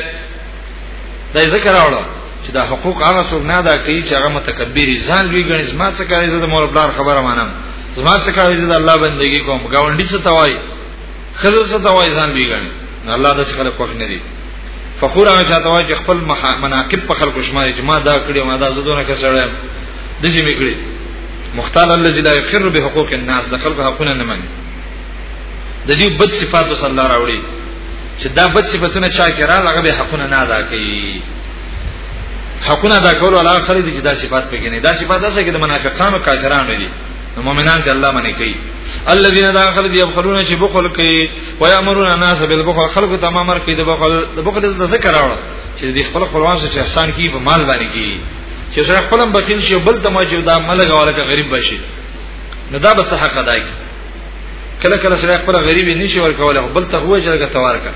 دا ذکر راوړو چې دا حقوق هغه څوک نه ادا کوي چې هغه متکبر ځان لوی ګڼي زما څه کوي زه د مور بلار خبره مانم زما څه کوي زه د الله بندگی کوم گاونډي څه توای خزر څه ته وای ځان بیګنی نه الله د څخه خوښ نه دی فخور هغه چاته وای چې خپل مناقب په خلکو شماري چې ما دا کړی ما دا زدونه کسړم د دې میکړي مختال الذي لا يقر بحقوق الناس د خلکو حقونه نه مني د دې بد صفات صلی الله راوړي چې دا بد صفاتونه چا کې را لغه به حقونه نه ادا کوي حقونه ادا کول ولا خلک دي چې دا صفات پکې نه دا صفات اسه کې د منافقانو کافرانو دي نو مؤمنان چې الله باندې کوي الذين داخل دي يبخلون چې بخل کوي ويامرون الناس بالبخل خلق ته امر کوي د بخل د بخل د ذکر راوړ چې د خپل خپلوان سره چې احسان کوي په مال باندې کوي چې سره خپل هم بخیل شي بل ته ماجو دا ملګ ولکه غریب بشي نو دا به څه حق ادا کوي کله کله سره خپل غریب نشي ورکول بل ته هو جرګه توارکه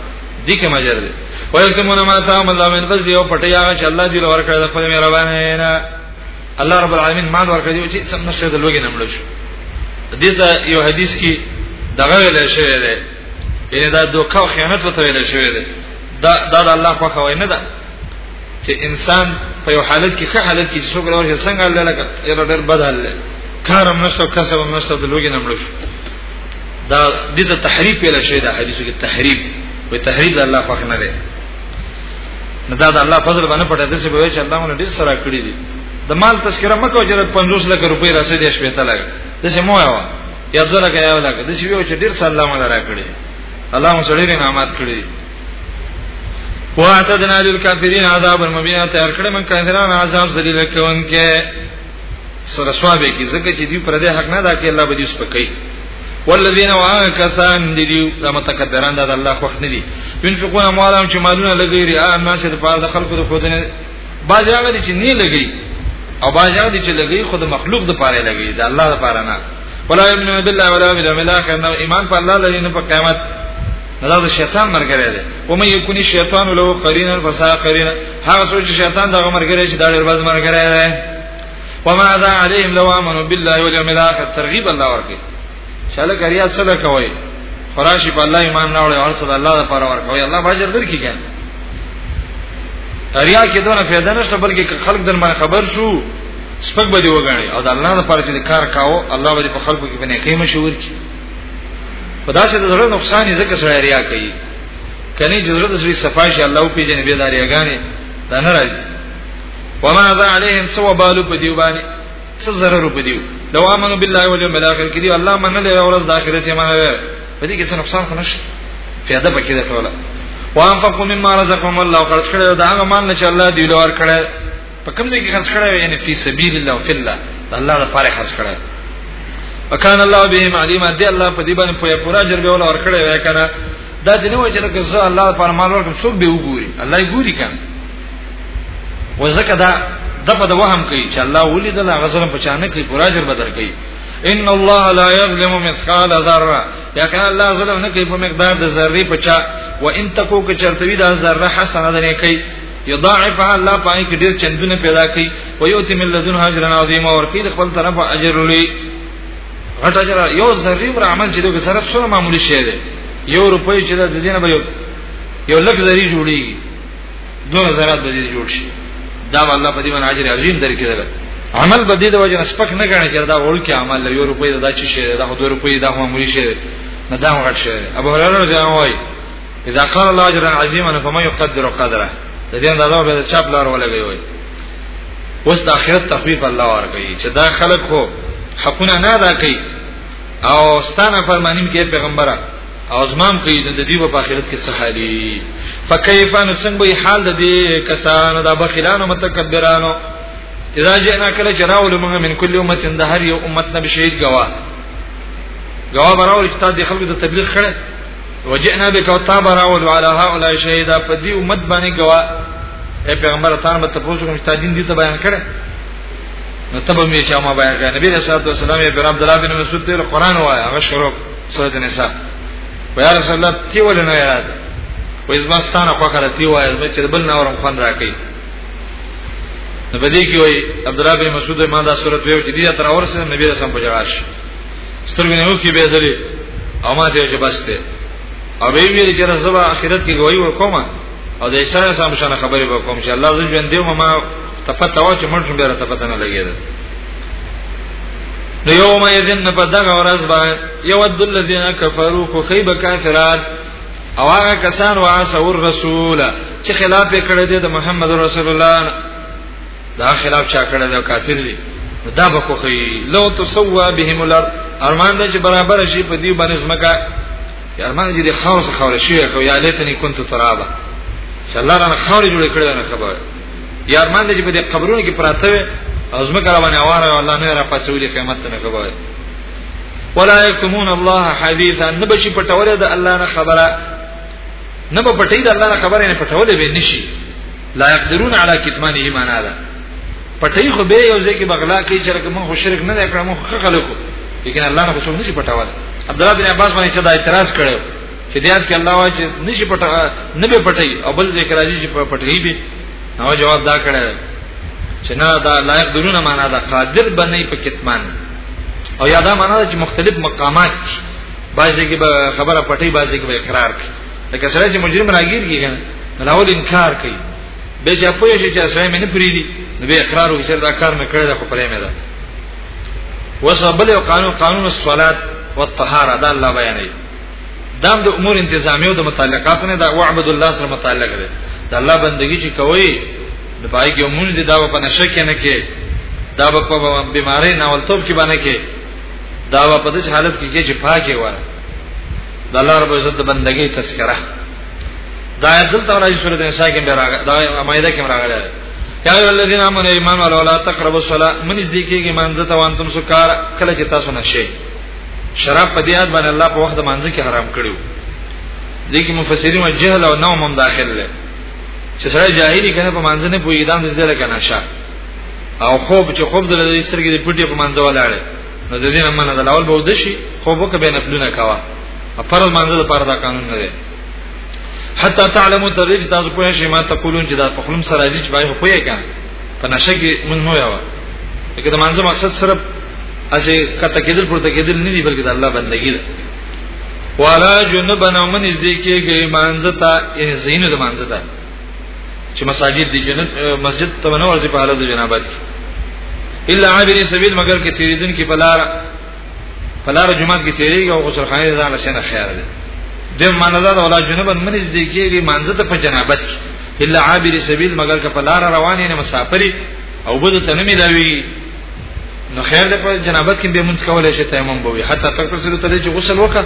دي کې مجر دي ويكتمون ما تعمل من بس دی او پټیا چې الله دې ورکړه د خپل مهربانه نه الله رب العالمین مال ورکړي چې څنګه شه د لوګي نمړ شو دې ته یو حدیث کې دغه ویل شوی دی یعنی دا دوکه او خیانت وته ویل شوی دی دا دا د الله په خوای نه ده چې انسان په یو حالت کې ښه حالت کې څوک راوړي څنګه الله لکه یو ډېر بد حال دی کارم نشته کسب نشته د لوګي نمړ شو دا دې ته تحریف ویل شوی دی حدیث کې تحریف وي تحریف د الله په نه دی نه دا د الله فضل باندې پټه ده چې به چې الله مونږ ډیر سره کړی دي د مال تذکرہ مکو چې 50 لک روپۍ راسي دې شپې ته لګ د څه مو یو یا ځله کې یو لګ د څه یو چې ډیر سره الله مونږ را کړی الله مونږ ډیر نعمت کړی واعتدنا للكافرين عذابا مبينا تیار کړم کافرانو عذاب ذلیل کوونکې سره سوابه کی زکه چې دی پر دې حق نه دا کې الله به دې سپکې والذین واکسان دې دی دا متکبران دا الله خوښ نه دي ينفقون اموالهم چې مالونه لګي ریا ما سره په د خلکو د خودنه باز هغه دي چې نه لګي او باز هغه دي چې لګي خود مخلوق د پاره لګي دا الله د پاره نه ولا یمنون بالله ولا بالاخره ایمان په الله لري نه په قیامت دا د شیطان مرګره ده ومن یکون الشیطان له قرینا فسا قرینا هغه څوک چې شیطان دغه مرګره شي دا ډېر باز مرګره دی وما ذا عليهم لو امنوا بالله واليوم الاخر ترغیب الله ورکي شاله کریا صدا کوي خراشي په الله ایمان نه وړي او صدا الله د پاره ورکوي الله باجر درکې کړي ریا کې دونه فایده نشته بلکې خلک در باندې خبر شو سپک به دی وګڼي او د الله لپاره چې کار کاو الله به په خلکو کې باندې کې مشهور کی خدا سي د زړه نقصان یې ځکه سره ریا کوي کني چې زړه د سړي صفای شي الله په جن به داري غاني دا نه راځي وما ذا عليهم سوى بالو په دیو باندې څه zarar په دیو لو امنو بالله واليوم الاخر کې دی الله من له اورز د اخرت یې منه په دې کې څه نقصان خو نشته پیاده پکې ده ټوله وانفقوا مما رزقهم الله قرض کړه دا هغه مال چې الله دی لور کړه په کوم ځای کې خرج کړی وي یعنی فی سبیل الله او فی الله الله لپاره خرج کړی وکانه الله بهم علیما دی الله په دې باندې په پورا اجر به ولا ورکړی وای کنه دا د نو اجر کې زه الله لپاره مال ورکړم څوک به وګوري الله یې ګوري کنه وزکه دا دغه د وهم کوي چې الله ولید الله غزل په چانه کې پورا اجر بدر کوي ان الله لا یظلم مثقال ذره یقینا الله ظلم نه کوي په مقدار د ذره په چا و ان تکو کې چرتوی د ذره حسنه نه کوي یضاعف الله پای کې ډیر چندونه پیدا کوي او یو تیم لذن هاجر عظیم او ورکی د خپل طرف اجر لوي غټ اجر یو ذری پر عمل چې دوی صرف سره معمولی شی دی یو روپۍ چې د دینه به یو لک ذری جوړیږي دوه زرات به جوړ شي دا الله په دې باندې اجر عظیم درکې ده عمل به دې د وجه سپک نه غني چې دا وړ کې عمل له یو روپۍ دا چې شی دا خو دوه روپۍ دا معمولی شی نه دا غټ شی ابو هرره ځای وایي اذا قال الله اجرا عظیما فما يقدر قدره د دې اندازه به چا بلار ولګي وي اوس د اخرت تخفیف الله ورکړي چې دا خلک خو حقونه نه ادا کوي او ستانه فرمانیم کې پیغمبره او زمام کوي نو د دې په آخرت کې څه حالي فكيف ان څنګه وي حال د دې کسانو د بخیلانو متکبرانو اذا جئنا کله چراول موږ من کل امه د هر یو امت نه بشهید گواه گواه براول چې تا د خلکو د تبلیغ کړي وجئنا بك وتابرا وعلى هؤلاء شهيدا په دې امت باندې گوا اے پیغمبر تان به تاسو کوم چې دین دې ته بیان کړي نو تبه می چې ما بیان کړي نبی رسول الله صلی الله علیه وسلم عبد الله بن مسعود ته قرآن وایا هغه شروع سورۃ النساء ویا رسول الله تی ول نه یاد و از مستان خو کړه تی وای چې بل نه ورم خوان راکې نو بدی کې وای عبد الله بن مسعود ما دا سورۃ ویو چې دې تر اورسه نبی رسول الله په جواش سترګې نه وکي به درې او ما ته چې بس ته او به ویل چې رسول اخرت کې گواہی وکوم او د عیسی سم شنه خبرې وکوم چې الله زوی ژوند دی ما ته پته و چې مړ شم بیا ته پته نه لګیږي نو یوم یذن په دغه ورځ باندې یود الذین کفروا کو خیب کافرات او هغه کسان واسه ور رسول چې خلاف کړی دی د محمد رسول الله دا خلاف چا کړه دا کافر دي دا بکوخی لو تسوا بهم الارض ارمان دې چې برابر شي په دې باندې زمکا ارمان دې خاص خاور شي کو یا لیتنی كنت ترابا چې الله رانه خاور جوړ کړی نه خبر یا ارمان دې په دې قبرونو کې پراته وي او زمکا را باندې واره الله نه را پاسولې قیامت نه خبر ولا یکتمون الله حدیثا نبشی پټوله د الله نه خبره نبه پټی د الله نه خبره نه پټوله به نشي لا يقدرون على کتمانه معنا ده پټي خو به یو ځکه بغلا کې چې رقم خو شرک نه کړم مو خو خلکو لیکن الله نه څه نشي پټاوه عبد الله بن عباس باندې چې دا اعتراض کړو چې دیات کې الله وايي چې نشي پټا نه به پټي او بل ذکر راځي چې پټي به نو جواب دا کړی چې نه دا لایق درونه معنا دا قادر بنئ په کتمان او یادا معنا چې مختلف مقامات بعضی کې خبره پټي بعضی کې اقرار کوي لکه سره چې مجرم راګیر کیږي نه راول انکار کوي به چې په یوه چې سره مې نه پریدي نو به اقرار وکړي چې دا کار مې کړی دا په پرې مې ده وسبل یو قانون قانون الصلات والطهاره دا الله بیانوي دا د امور انتظامی او د متعلقات نه دا وعبد الله سره متعلق دی دا الله بندگی چې کوي د پای کې مونږ دي دا په نشه کې نه کې دا په بیماری نه ولتوب کې باندې کې دا په دې حالت کې چې پاکه وره د الله رب عزت بندګۍ تذکرہ دا آیت دلته راځي سورۃ النساء کې راغلی دا مائده کې راغلی یا ایو الذین آمنوا ایمان ولو لا تقربوا الصلاة من ذکرږي مانځه ته وانتم سکار کله چې تاسو نشئ شراب په دې یاد باندې الله په وخت مانځه کې حرام کړیو ځکه مفسرین او جهل او نوم هم داخل دي چې سره جاهلی کنه په مانځه نه پوي دام دې دل کنه شا او خوب چې خوب دل دې سترګې دې پټې په مانځه ولاړې نو د دې نه منه د لاول به ودشي خو به کبه نه پلونه کاوه فرض منځ لپاره دا قانون نه دی حتی تعلموا ترج تاسو په شی ما تقولون چې دا په خلم سره دي چې بای خو یې کان په نشه کې مونږ مو یاوه دغه د منځ مقصد صرف اسی کته کېدل پورته کېدل نه دي بلکې د الله بندګی ده والا جنبنا من از دې کېږي مانځتا یې زینو د مانځتا چې مساجد دي جنت مسجد ته نه ورځي په حالت د جنابت کې الا عابر سبیل مگر کې تیریدون کې بلار بلار جمعات کې تیریږي او غسل خانه ځان لشنه خیر ده د منزل ولا جنبن منځ دی کېږي منځ ته په جنابت کې الا عابر سبیل مگر که بلار روان نه مسافری او بده ته نه ملاوي نو خیر ده په جنابت کې به مونږ کولای شي تیمم بوي حتی تک تر څو ته چې غسل وکړه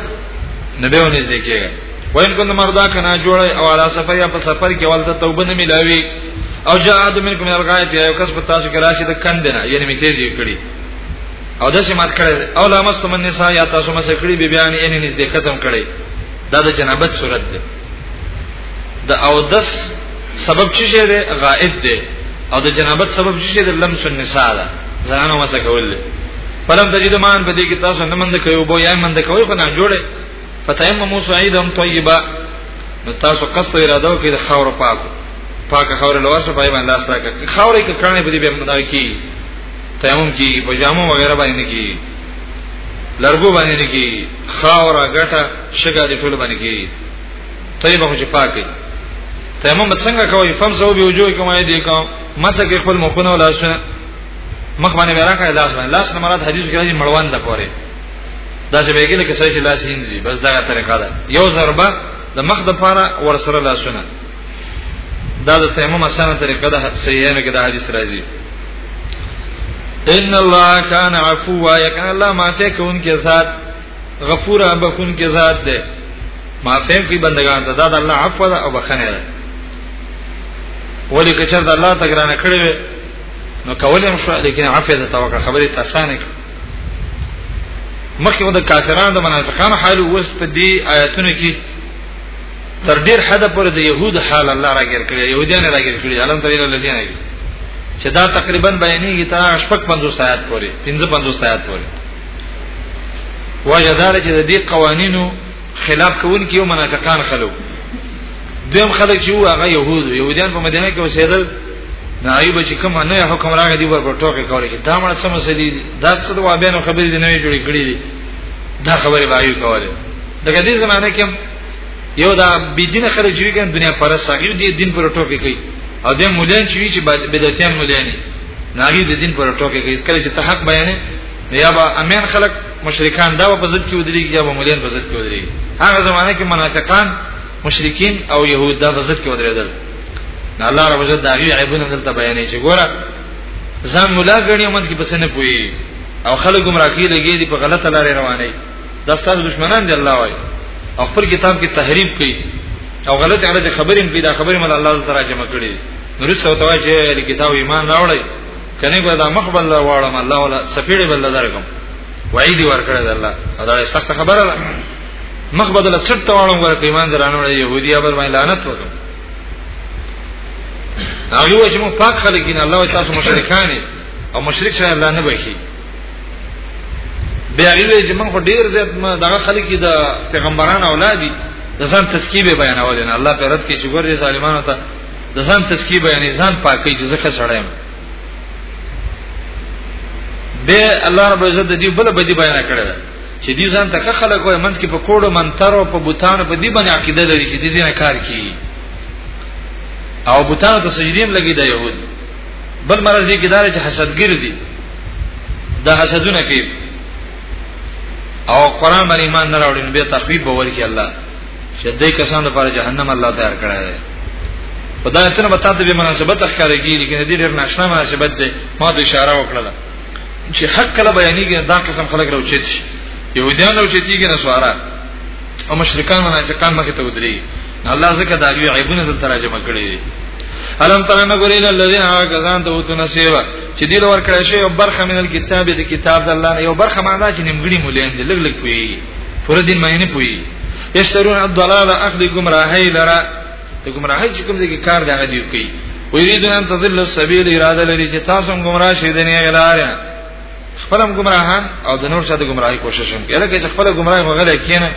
نبه ونځ دی کېږي وین کوم مردا کنا جوړه او علا سفر یا په سفر کې ولته توبه نه ملاوي او جاء ادم منکم الغایت یو کس په تاسو کې راشي د کندنه یعنی می تیزی کړی او داسې مات کړی او لامستم النساء یا تاسو مې سکړي بی بیان یې نږدې ختم کړی دا د جنابت صورت ده د او دس سبب چې شه ده غائب ده او د جنابت سبب چې شه ده لمس النساء ده زنانه وسه کول فلم تجد مان په دې کې تاسو نه مند کوي بو یا مند کوي خو نه جوړه فتیممو سعیدا طیبا نو تاسو قصد اراده وکړئ د خاور پاک پاک خاور لور شو پای باندې لاس راکړه خاورې کې کړنې په دې به مدار کی تیمم کی پجامو وغیرہ باندې کی لرګو باندې کی خاور غټه شګه دې ټول باندې کی طیبه خو چې پاکه تیمم څنګه کوي فمسو به وجوه کومه دې کوم مسک خپل مخونه ولاسونه مخ باندې ورا کړه لاس باندې لاس نه مراد حدیث کې راځي مړوند پورې دا چې به کېله کې سړی چې لاس یې بس دا طریقه ده یو ضربه د مخ د پاره ور سره لاسونه دا د تیمم اسانه طریقه ده صحیحانو کې دا حدیث راځي ان الله کان عفوا یکن الله معافی کون کې ذات غفور بكون کې ذات ده معافی کوي بندگان ته دا د الله عفو ده او بخنه ده ولی که چرته الله تګرانه کړی نو کولم شو لیکن عفو ده توکل خبره تاسو نه مخکې د کافرانو د منافقانو حال اوس په دې آیاتونو کې تر ډیر حد پورې د يهود حال الله راګر کړی يهوديان راګر کړی علم تعالی الذين وي چې دا تقریبا بیانېږي تر شپږ 50 آیات پورې 55 آیات پورې وجدار چې د دې قوانینو خلاف کوونکي او منافقان خلک دیم خلک چې هغه يهود يهوديان په مدینه کې اوسېدل نه ایوب چې کوم نه حکم راغی دی ورته ټوکې کولې چې دا مړ سم سدي دا څه د وابینو خبرې دی نه جوړې کړې دي دا خبرې وایو کولې دغه دې زمانه کې یو دا بيدینه خلک چې ویګن دنیا پر صغیر دی دین پر ټوکې کوي او د مولان چې وی چې بدعتيان مولاني ناګي د دین پر ټوکې کوي کله چې تحق بیانې یا با امین خلک مشرکان دا په ضد کې ودرېږي یا مولین په ضد کې ودرېږي هغه زمانه کې منافقان مشرکین او يهود دا په ضد کې ودرېدل نه الله رب عزت دا غي عیبونه دلته بیانې چې ګوره ځان مولا غنی منځ کې پسنه پوي او خلک گمراه کې لګي دي په غلطه لارې رواني دا ستاسو دشمنان دي الله وايي او خپل کتاب کې تحریف کوي او غلط غلط خبرې پیدا خبرې مله الله تعالی جمع کړي نو رسو توجه کتاب ایمان راوړی کني به دا مخ بل واړم الله ولا سپیړې بل درکم وای دی ورکړه د الله دا سخت خبره ده مخ بدل څټ واړم ورکړ ایمان درانه يهودي ابر باندې لعنت وکړه او یو چې مو پاک خلک دین الله تاسو مشرکان او مشرک شای الله نه بخي بیا ویل چې موږ ډیر زیات دغه خلک د پیغمبرانو اولاد دي د ځان تسکیب بیانول نه الله په رد کې چې ګورې ظالمانو ته د ځان تسکیه بیانې ځان پاکي چې زکه سړی به الله رب عزت دې بل بدی بیان کړی چې دې ځان ته خلک وای منځ کې په کوړو منترو په بوتانو په دې باندې عقیده لري چې دې نه کار کوي او بوتانو ته سجدي هم لګي د يهود بل مرز دې کې دار چې حسدګر دي دا حسدونه کوي او قران باندې ایمان نه راوړي نو به تخفیف به ورکړي الله چې دې کسانو لپاره جهنم الله تیار کړی دی په دا اتنه به تاسو به مناسبت ښکارې کیږي کنه دې ډېر ناشنا مناسبت ده ما ته اشاره وکړه چې حق کله بیانېږي دا قسم خلک راوچت شي يهوديان راوچتيږي نه سوارا او مشرکان منافقان مخه ته ودري الله زکه دا لوی عیبونه دلته راجمه کړی دي الم تر نه ګورې الذين غزان ته وتو نسیوا چې دی لور کړی شی او برخه من الكتاب د کتاب د الله نه یو برخه معنا چې نیمګړي مولین دي لګ لګ پوي پر دین معنی نه پوي یشترون الضلال اخذ گمراهی لرا ته گمراهی چې کوم ځای کار دا دی کوي ویریدون ان تضل السبیل اراده لري چې تاسو هم گمراه شئ د نه غلار خپلم گمراهان او د نور ساده گمراهی کوشش هم کوي لکه چې خپل گمراهی وغل کینه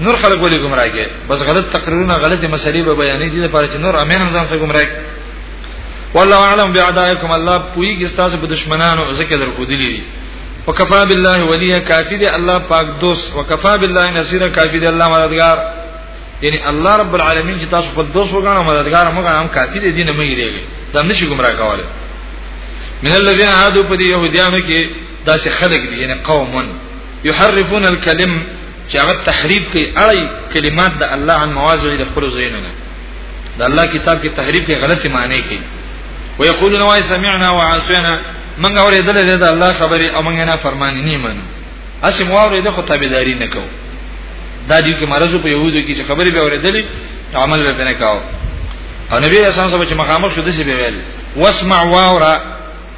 نور خلک ولې گمراه کوي بس غلط تقریرونه غلطه مسلې به بیانې دي لپاره چې نور امین هم ځان سره گمراه کوي والله اعلم بعدائکم الله پویږي تاسو په دشمنانو ذکر درکو دي وکفا بالله ولیا کافی دی الله پاک دوست وکفا بالله نصير کافی دی الله مددگار یعنی الله رب العالمین چې تاسو خپل دوست وګڼئ مددگار موږ هم کافی دی دینه مې لري دا نشي ګمرا کوله من الذين هادو په دې يهوديانو کې داسې خلق دي یعنی قومن يحرفون الكلم چې هغه تحریف کوي اړي کلمات د الله عن مواضع د خپل زینو نه د الله کتاب کې تحریف کې غلطي معنی کوي ويقولون واي سمعنا وعصينا من اوریدل د الله خبري او من نه فرمانی نه منو اسی مو اورید خو تابعداري نه کو دا دې کې مرزو په يهودو کې چې خبري به اوریدلې عمل به نه کاو او نبی رسول الله چې مخامخ شو د څه به ویل واسمع واورا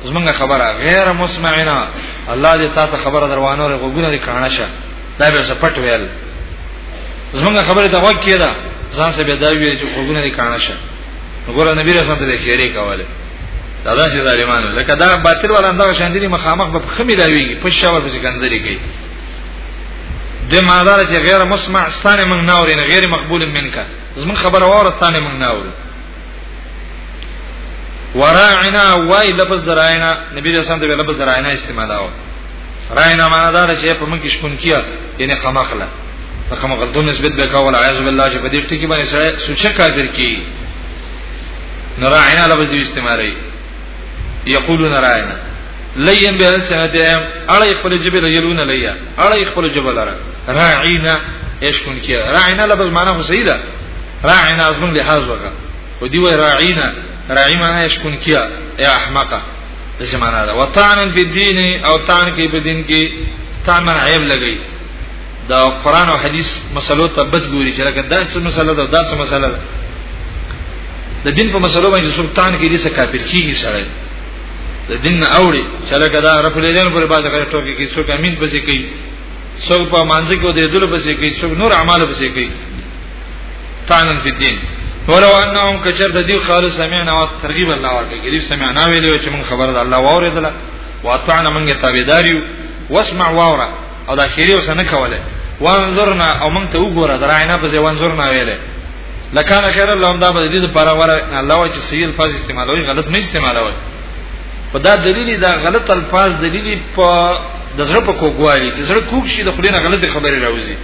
زمونږ خبره غیر مسمعنا الله دې تاسو خبره دروانه له غوګونه دې کانه شه دا به سپټ ویل زمونږ خبره ته وګ کېده ځان سه به دا ویل چې غوګونه دې کانه شه وګوره نبی رسول ته خیری کوله دا داسې ظالمانو لکه دا باطل ولا اندغه شاندري مخامخ په خمی راویږي په شاور په ګنځري کوي د مادار چې غیر مسمع ستانه موږ ناورین غیر مقبول منکا زمون خبره وره ستانه موږ ناورین وراعنا وای لفظ دراینا نبی رسول الله لفظ دراینا استعمالاو راینا معنا دا چې په موږ کې شپون کیا یعنی خمخله د خمخلتون نسبت به کول اعوذ بالله چې په دې ټکی باندې سره سوچ کافر کی نو راینا لفظ دی استعمالای یقولون راینا لیم به سنتهم اړی خپل جبه لرونه لیا اړی خپل جبه لره راعینا ايش کن کیا راعینا لفظ معنا خو صحیح ده راعینا از موږ لحاظ وکړه و دی وای راعینا راعی معنا ايش کن کیا یا احمقه دغه معنا ده وطعن فی الدین او طعن کې په دین کې طعن عیب لګی دا قران او حديث مسلو ته بد ګوري چې لکه دا څه مسله ده دا څه مسله ده د دین په مسلو باندې سلطان کې دې څه کافر کیږي سره د دین نه اوړي چې لکه دا رب لیدل پر بازه کړه ټوکی کې څوک امین پسې کوي څوک په مانځ کې ودې دل پسې کوي څوک نور اعمال پسې کوي تانن فی الدین ولو انهم کچر د دې خالص سمعنا او ترغیب الله ورکړي دې سمعنا ویلو چې من خبره الله واوریدله واطعنا من تابعداریو واسمع واورا او دا خیری اوس نه کوله وانظرنا او مونږ ته وګوره دراینا په ځای وانظرنا ویله لکان خیر الله دا به دې لپاره وره الله وای چې سیل فاز استعمالوي غلط نه استعمالوي په دا دلیلی دا غلط الفاظ دلیلی په د زړه په کوګوالي چې زړه کوک شي د خلینو غلط خبرې راوځي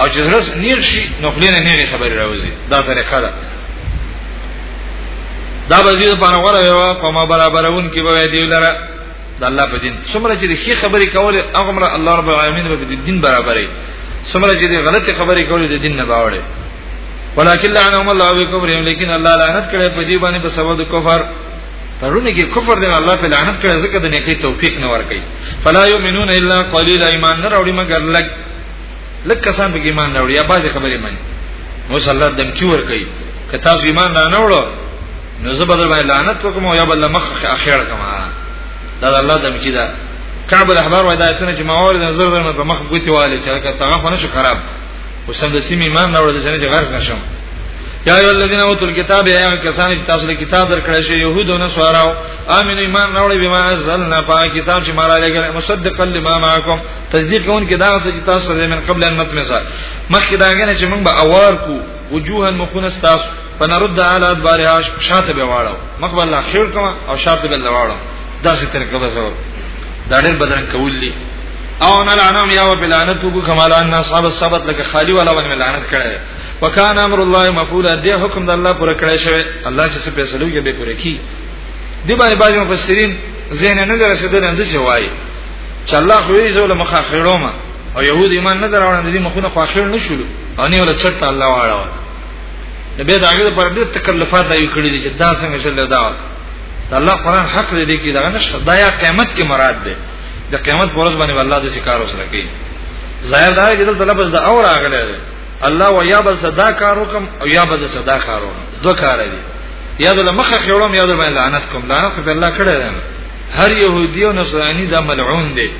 او چې زړه نیر شي نو خلینو نیغه خبرې راوځي دا طریقه ده دا به دې لپاره وره په ما برابرون کې به دی لره د الله په دین څومره چې ښه خبرې کولې هغه مر الله رب العالمین به د دین برابرې څومره چې غلط خبرې کولې د دین نه باوړې ولکن لعنهم الله بكفرهم لیکن الله لعنت کړي په دې باندې په سبب د کفر پرونه کې کفر دی الله په لعنت کړي ځکه د نیکی توفیق نه ورکړي فلا یؤمنون الا قليلا ایمان نه راوړي مګر لګ لګ کسان به ایمان راوړي یا بعضی خبرې مانی مسلط دم کی ورکړي که تاسو ایمان نه راوړو نو زه بدر باندې لعنت وکم او یا بل مخ اخیر کما دا الله د مکی دا کعب الاحبار وای دا څنګه چې ما اور نظر درنه په مخ ګوتی والي چې هغه څنګه خو نشو خراب وسم د سیمې ایمان نه وړل چې غرق نشم یا ای الذین اوتو الكتاب یا کسان چې تاسو له کتاب درکړی شي يهود او نصاراو امنو ایمان نه وړي بما انزلنا په کتاب چې مالا لګل مصدقا لما معکم تصدیق کوونکې دا څه چې تاسو سره من قبل ان نتمسا مخکې دا غنه چې موږ به اوار کو وجوها مخونه تاسو فنرد علی ادبارها شاته به واړو مخ بل اخر کما او شاته بل واړو داسې تر کبه زو دا ډېر بدرنګ کول دي او نه لعنم یا وبلعنت کو کمال ان اصحاب السبت لکه خالی ولا ون لعنت کړي وکان امر الله مفعولا دی حکم د الله پر کړی شوی الله چې څه فیصله کوي به پر کی دی باندې باج مفسرین زین نه درسیدل هم څه وایي چې الله خو یې زول مخه خیرومه او يهود ایمان نه دراوړل دي مخونه خو اخر نشول او نه ولا چرته الله واړه نو به دا غیر پر ډېر تکلفات دی کړی چې دا څنګه شل دا دا الله قران حق دې کې دا نشته دا یا قیامت کې مراد ده د قیامت پر ورځ باندې الله دې شکار وسره کوي ظاهر دا چې دلته لفظ دا اور اغله ده الله و یا بل صدا کار وکم او یا بل صدا کار وکم دوه کار دي یا دل مخه خړم یا دل باندې لعنت کوم لعنت په الله کړه ده هر يهودي او نصراني دا ملعون دي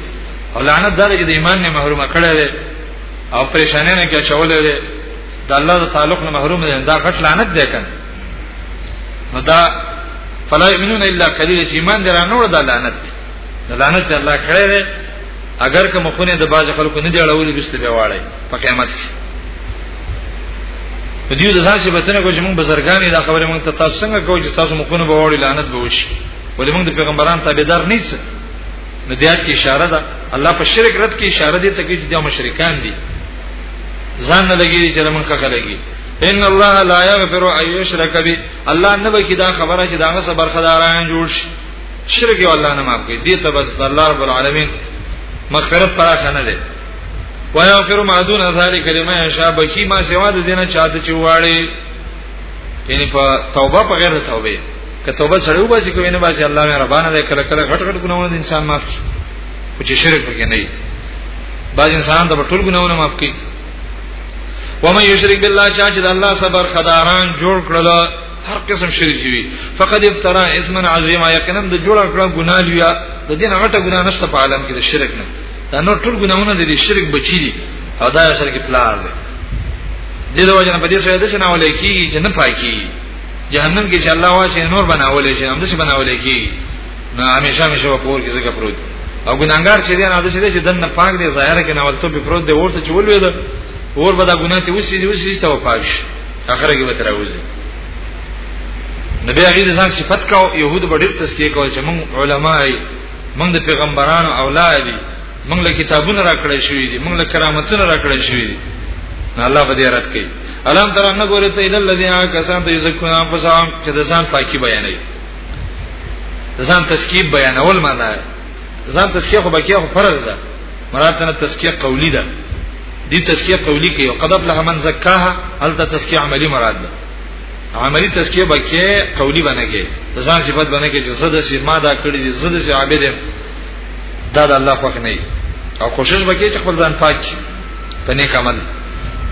او لعنت دا چې د ایمان نه محرومه کړه ده او پریشانانه کې چولې د الله د تعلق نه محروم دي دا غټ لعنت دی کنه نو دا فلا یمنون الا قلیل چې ایمان درانه وړ د لعنت د لعنت الله کړی دی اگر که مخونه د باز خلکو نه دی اړولې بسته به واړی په قیامت کې په دې د ځان چې بسنه کوم چې موږ بزرګانی دا خبره موږ ته تاسو څنګه کوو چې تاسو مخونه به واړی لعنت به وشي ولې موږ د پیغمبران تابعدار نه یو نو دیات کی اشاره ده الله په شرک رد کی اشاره دي ته کې چې د مشرکان دي ځان نه لګي چې موږ کا لګي ان الله لا یغفر ان یشرک به الله نه بکی دا خبره چې داغه صبر خداران جوړ شي شرک یو الله نه معاف کوي دې ته بس الله رب العالمین مغفرت پر خنه ده ويغفر ما دون ذلك لمن يشاء بکی ما سوا د دینه چاته چې واړي یعنی په توبه په غیر توبه که توبه سره وباسي کوي نه باسي الله مې ربانه ده کله کله غټ غټ ګناونه انسان معاف کوي خو چې شرک پکې نه وي بعض انسان د ټول ګناونه معاف کوي ومن یشرک بالله چا چې د الله صبر خداران جوړ کړل هر قسم شرک شي فقد افترا اسما عظیما یقینا د جوړ کړه ګناه لیا د دین غټه ګناه نشته په عالم کې د شرک نه دا نور ټول ګناونه دي شرک بچی دي او دا اصل کې پلار دی د دې وجه نه په دې سره د شنه ولې کې جنت پاکي جهنم کې چې الله واسه نور بناولې شي هم د څه بناولې کې نه همیشه همیشه په اور کې ځکه پروت او ګناګار چې دی نه د سې چې دنه پاک دی ظاهر کې نه ولته په پروت دی ورته چې ولوي دا اور به دا ګناه ته وسی دی وسی ته پاک شي اخره کې به تراوځي نبی هغه د ځان صفت کاو يهود به ډېر تسکیه کول چې موږ علماي موږ د پیغمبرانو اولاد دي موږ له کتابونو راکړې شوې دي موږ له کرامتونو راکړې شوې دي الله به دې رات کوي الان تر نه ګورې ته اله الذي کسان ته یذکرون انفسهم چې د ځان پاکي بیانوي ځان تزکیه بیانول معنا ځان تزکیه خو بکیه خو فرض ده مراد نه تزکیه قولی ده دي تزکیه قولی کې او قدب له من زکاها هلته تزکیه عملی مراد ده عملی تزکیه بکیه قولی باندې کې ځان صفات باندې کې چې زده سي ما دا کړی دي زده سي عابد دا د الله خوښ نه او کوشش وکړي چې خپل ځان پاک کړي په نیک عمل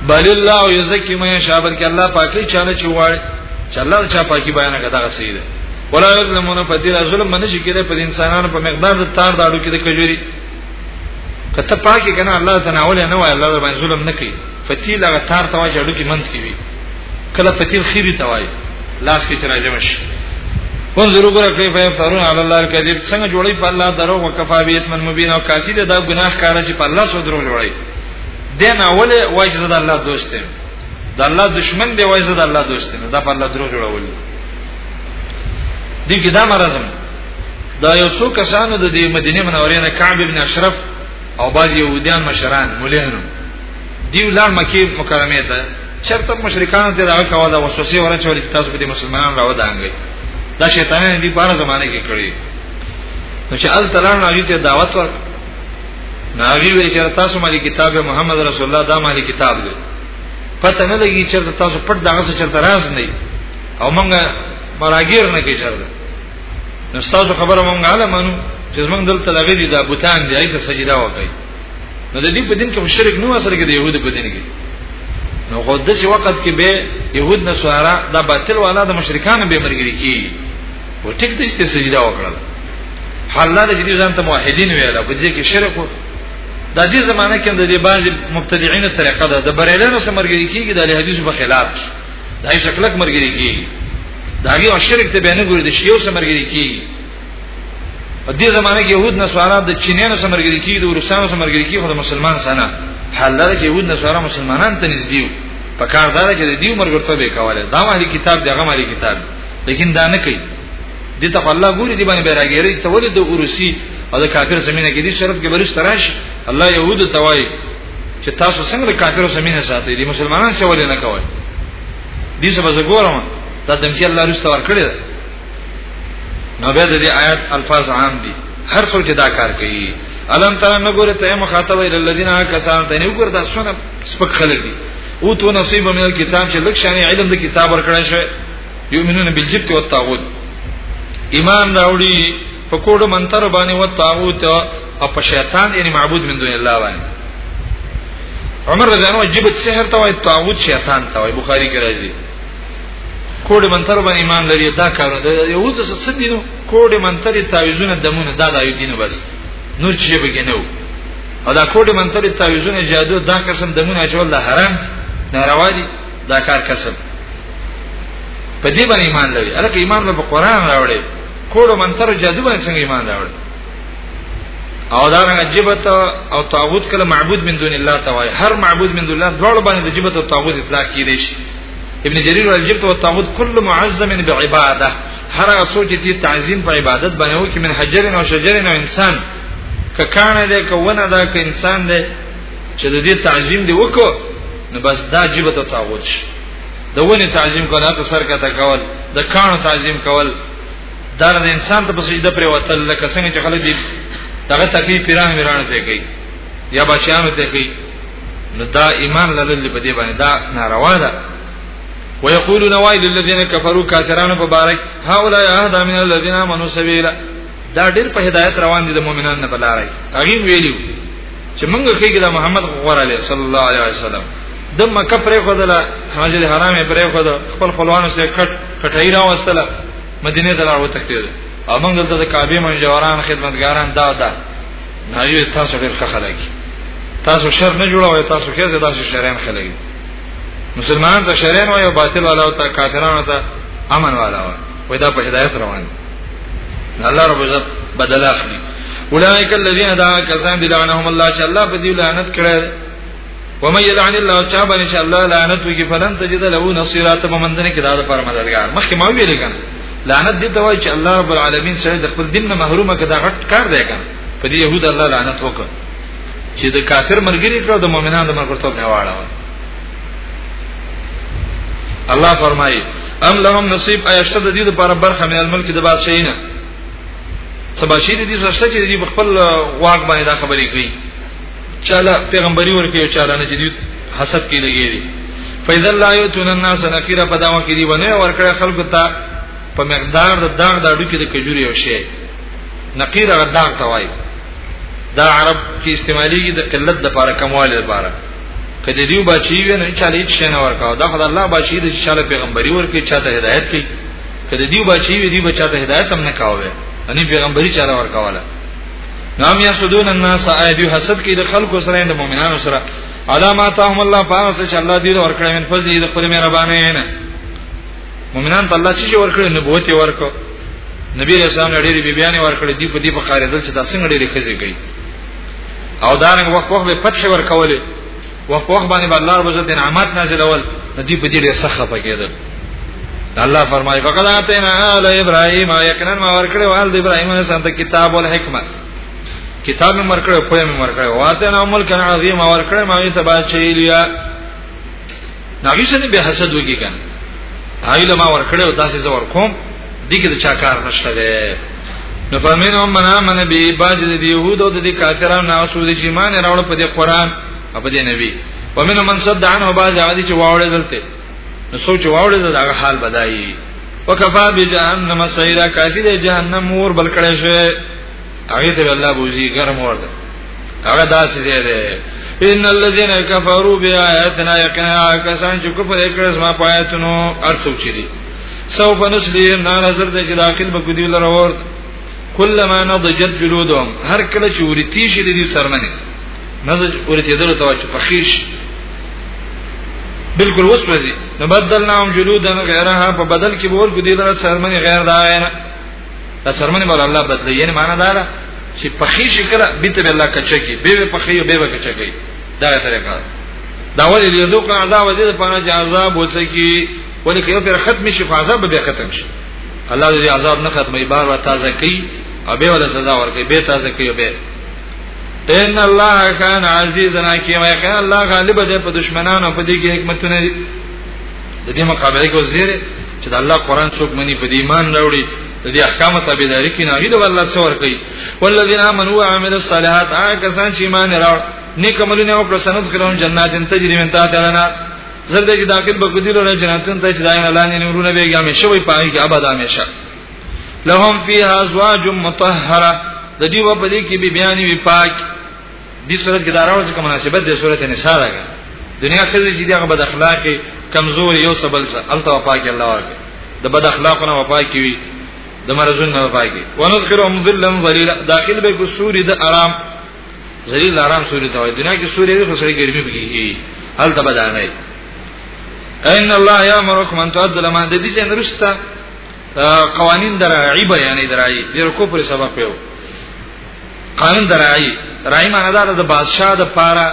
بل الله یزکی من یشاء بلکې الله پاکي چاله چې وای چې الله چا پاکي بیان کړه دا سیده ولا یظلمون فدیل ظلم باندې شي کېده په انسانانو په مقدار د تار داړو کې د کجوري کته پاکي کنه الله تناول نه وای الله باندې ظلم نه کوي فتیل هغه تار تواجه اډو کې منځ کې وي کله فتیل خیری ته وای لاس کې راځم شي انظروا ګره کیف یفترون علی الله الکذب څنګه جوړی په الله درو وکفا به اسم مبین او کافی ده دا ګناه کار چې په الله سره درو جوړی دین اوله وای چې زه الله دوست یم د الله دشمن دی وای زه د الله دوست یم دا په الله درو جوړول دي کې دا مرزم دا یو څو کسانو د مدینه منورې نه کعب ابن اشرف او بعض يهوديان مشران مولانو دیو لار مکی مکرمه ته چرته مشرکان ته دا کاوه دا وسوسه ورچول چې تاسو به مسلمانان راو دانګي دا شیطانان دې بار زمانه کې کړی نو چې ال تعالی نو ته دعوت ورک ناغي وی چې تاسو مالي کتاب محمد رسول الله دا مالي کتاب دی پته نه لګي چې تاسو پټ دغه څه چرته راز نه او مونږه مراګیر نه کې چرته نو تاسو خبره مونږه علمانو چې مونږ دلته لګي دا بوتان دی ایته سجدا وکړي نو د دې په دین کې مشرک نو اثر کې د يهود په دین کې نو خو د څه وخت کې به يهود نصارا د باطل والا د مشرکان به مرګري کی و ټیک دې چې سجده وکړه حالات چې دې ځان ته موحدین ویل په دې کې شرک و د دې زمانه کې د دې باج مبتدعين طریقه ده د بریلانو سره مرګري کیږي د حدیث په خلاف دای شکلک مرګري کیږي دا غي شرک ته به نه ګوري د شیو سره مرګري کیږي په دې زمانه کې يهود نصارا د چینانو سره مرګري کیږي د روسانو سره مرګري کیږي خو د مسلمان سره حال دا چې يهود نصارا مسلمانان ته نږدې وي په کار دا چې د دې عمر ګرځو به کوله دا مهلي کتاب دی هغه مهلي کتاب لیکن دا نه کوي دي ته الله ګوري دی باندې بیراګری ته ولې د اوروسی او د کافر زمينه کې دي شرط کې برش تراش الله يهود توای چې تاسو څنګه د کافر زمينه ساتي دي مسلمانان څه ولې نه کوي دي څه به زګورم دا دمکی الله رسته ور کړی نو به د دې آیات الفاظ عام دي هر څوک چې دا کار کوي الم تر نه ګوره ته مخاطب ای الذين کسان ته نه ګور دا سونه سپک خلک دي او تو نصیب من الكتاب چې لک شانی علم د کتاب ورکړی شوی یؤمنون بالجبت والطاغوت ایمان راوړي په کوډ منتر باندې و طاغوت او په شیطان یعنی معبود من دون الله باندې عمر رضی الله عنه جبت سحر ته وای طاغوت شیطان ته وای بخاری کې راځي کوډ منتر باندې ایمان لري دا کار دی یو د څه دینو کوډ منتر تعویذونه دمونه دا د یو دینو بس نور چې به ګنو او دا کوډ منتر تعویذونه جادو دا قسم دمونه چې ول حرام ناروا دي دا کار کسب په دې باندې ایمان لري الکه ایمان په قران راوړي کوډ منتر جادو باندې څنګه ایمان راوړي او دا رنګ جبت او طاغوت کله معبود من دون الله توای هر معبود من دون الله ډول باندې د جبت او طاغوت اطلاق کیږي ابن جرير الجبت والطاغوت كل معظم بعباده هر هغه سوچ چې تعظیم په عبادت باندې وو کې من حجر او شجر او انسان ک کانه دې ک ونه دا ک انسان دې چې د دې تعظیم دی وکړو نو بس دا جبت او تعوج د ونی تعظیم کول هغه سر کته کول د کانو تعظیم کول دا د انسان ته په سجده پر وتل لکه څنګه چې خلک دي دغه تکلیف پیران ویران ته کوي یا بچیانو ته کوي نو دا ایمان لرل په دې باندې دا ناروا ده ويقولون وای للذین کفروا کافرانو په بارک هاولا اهدا من الذین آمنوا سبیلا دا ډېر په هدایت روان دي د مؤمنانو نه بلارای هغه ویلو چې موږ کېږي د محمد غوړ علی صلی الله علیه وسلم د مکه پرې خدلا مسجد حرام پرې خدلا خپل خپلوانو سره کټ کټای را وسله مدینه ته راو تختید او موږ دلته د کعبه منجوران خدمتګاران دا دا نه یو تاسو ډیر ښه خلک تاسو شر نه جوړوي تاسو کې زه تاسو شریان خلک مسلمان ته شریان وایو باطل والا او ته کافرانو ته امن والا وایو وای دا په هدایت روان الله رب عزت بدل اخلي اولئک الذین دعا کسان دي لعنهم الله چې الله په دې لعنت کړي ومن يلعن الله چا باندې چې الله لعنت وکي فلن تجد له نصيرا ته ممندنه کې دا د پر مددگار مخکې ما ویل کنه لعنت دې ته وایي چې الله رب العالمین سره د خپل دین نه محرومه کړه دا غټ کار دی کنه په دې يهود الله لعنت وکړ چې د کافر مرګري کړو د مؤمنانو د مرګرتوب نه واړه الله فرمایي ام لهم نصیب ایشتد دې د پر برخه مې الملک د بادشاہین سبا شي دې رسته چې دې خپل واګ باندې دا خبرې کوي چاله پیغمبري ورکي او چاله نه جديد حسد کې لګيږي فاذا لا يتون الناس نقيرا پداوا کې دی ونه ورکړه خلکو ته په مقدار د داغ د اډو کې د کجوري او شی نقيرا د داغ توای دا عرب کې استعمالي د قلت د لپاره کموالي لپاره کله دیو بچی وي نه چاله هیڅ شنه ورکاو دا خدای الله بچی د چاله پیغمبري ورکي چاته هدایت کوي کله دیو بچی وي دی بچاته هدایت هم نه کاوه ان پیغمبري چاله ورکاوله نام یا سدون الناس ایدی حسد کې د خلکو سره د مؤمنانو سره علامات هم الله پاس چې الله دې ورکړي من فضل دې خپل مهرباني نه مؤمنان ته الله چې ورکړي نبوت ورکړي نبی رسول الله ډېری بیبيانې ورکړي دی په دې په خاردل چې تاسو څنګه ډېری خزي کوي او دارنګ وخت وخت به فتح ورکولې وخت په وخت باندې الله رب عزت انعامات نازلول ندی په دې ډېر سخه پکېدل الله فرمایي فقد اتینا ال ابراهیم یقینا ما ورکړې وال د ابراهیم نه سنت کتاب او حکمت کتاب مې ورکړې په مې ورکړې واته نو ملک عظیم ورکړې ما یې تبا چیلیا نبی سره به حسد وږي کان ایله ما ورکړې او تاسو زور کوم دې کې د چا کار نشته ده نو فرمینو منا من به باج د یهود او د کافرانو نه اوسو د ایمان راوړ په دې قران په دې نبی ومن من صد عنه باز هغه چې واوړې دلته نو سوچ واوړې دا هغه حال بدایي وکفا بجهنم سیرا کافی د جهنم مور بل کړي شوی هغه ته الله بوزي ګرم ورته هغه داسې دی دی ان الذين كفروا بآياتنا يقينا کسان چې کفر وکړ زما پایتونو ارڅو چي دي سوف نسلي نار نظر د جلاقل به ګدی لره ورته کلمہ نضجت جلودهم هر کله چې ورتی شي د دې سرمنه نزج ورتیدلو ته چې پخیش بالکل وسوځي نو بدلناهم جلودا غیرها په بدل کې به ورکو دي دا سرمنې غیر دا نه دا سرمنې بل الله بدلی یعنی معنا دا ده چې پخې شي کړه بیت به الله کچکی به به پخې او به به کچکی دا طریقه دا ولې دې دوه قاعده و دې په اړه چې عذاب وڅکی ولې کې پر ختم شي عذاب به ختم شي الله دې عذاب نه ختمي بار و تازه کوي او به ولا سزا ورکړي به تازه کوي به ان الله کان عزیزا حکیما یقینا الله غالب دی په دشمنانو په دې کې حکمتونه دي د دې مقابله کې وزیره چې د الله قران څوک مني په دې ایمان راوړي د دې احکام تابعداري کې نه غیله الله څور کوي والذین آمنوا وعملوا الصالحات هغه کسان چې ایمان راوړ نیک عملونه او پرسنت کړو جنات تجری من تحتها الانهار زرد چې داخل بګدی له جناتونو ته چې داینه لاندې نورونه به ګامې شوی پای کې ابدا همیشه لهم فيها ازواج مطهره د دې په دې کې به بیان وی پاک دې صورت کې دا راوځي کوم مناسبت د صورت نساء راغی دنیا کې چې دغه بد اخلاقی کمزور یو سبل سره الته پاک الله ورکړي د بد اخلاقونه وفا کوي د مرزونه وفا کوي ونذكرهم ذلا ذليلا داخل به کو سوري د آرام ذلیل آرام سوري ته وایي دنیا کې سوري د خسرې ګرمي بږي هل ته بدانه ان الله یامرکم ان تؤدوا الامانه د دې څخه نرسته قوانین درعی بیانې درعی د رکو پر سبب یو قانون درعی رای معنی دا د بادشاہ د پاره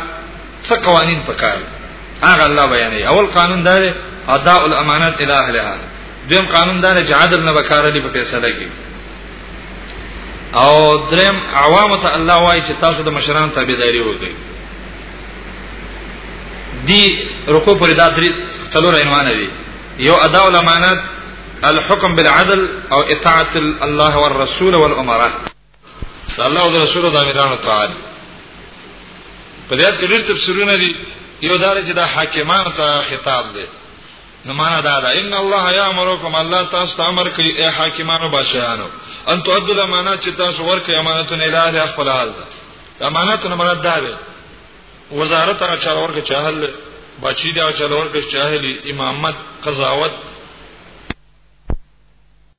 څه قوانین پکار هغه الله بیانې اول قانون دا دی اداء الامانات الی اهلها دویم قانون دا دی چې عدل نه بکار لري په فیصله کې او دریم عوام ته الله وایي چې تاسو د مشران تابعداري وکړئ دی رکو پر دا درې څلور عنوان دي یو ادا علمانات الحكم بالعدل او اطاعت الله والرسول والامراء الله او رسول د امیرانو تعالی په دې کې ډېر تفسیرونه دي یو دار چې دا حاکمانو ته خطاب دی نو معنا دا ده ان الله یامرکم الله تاسو ته امر کوي اے حاکمانو بادشاہانو ان تو عدل امانات چې تاسو ورکړي امانتونه اله خپل حال ده امانتونه مراد ده وزارت هغه چاله ورکړي چې اهل بچی دا چاله ورکړي چې اهل امامت قضاوت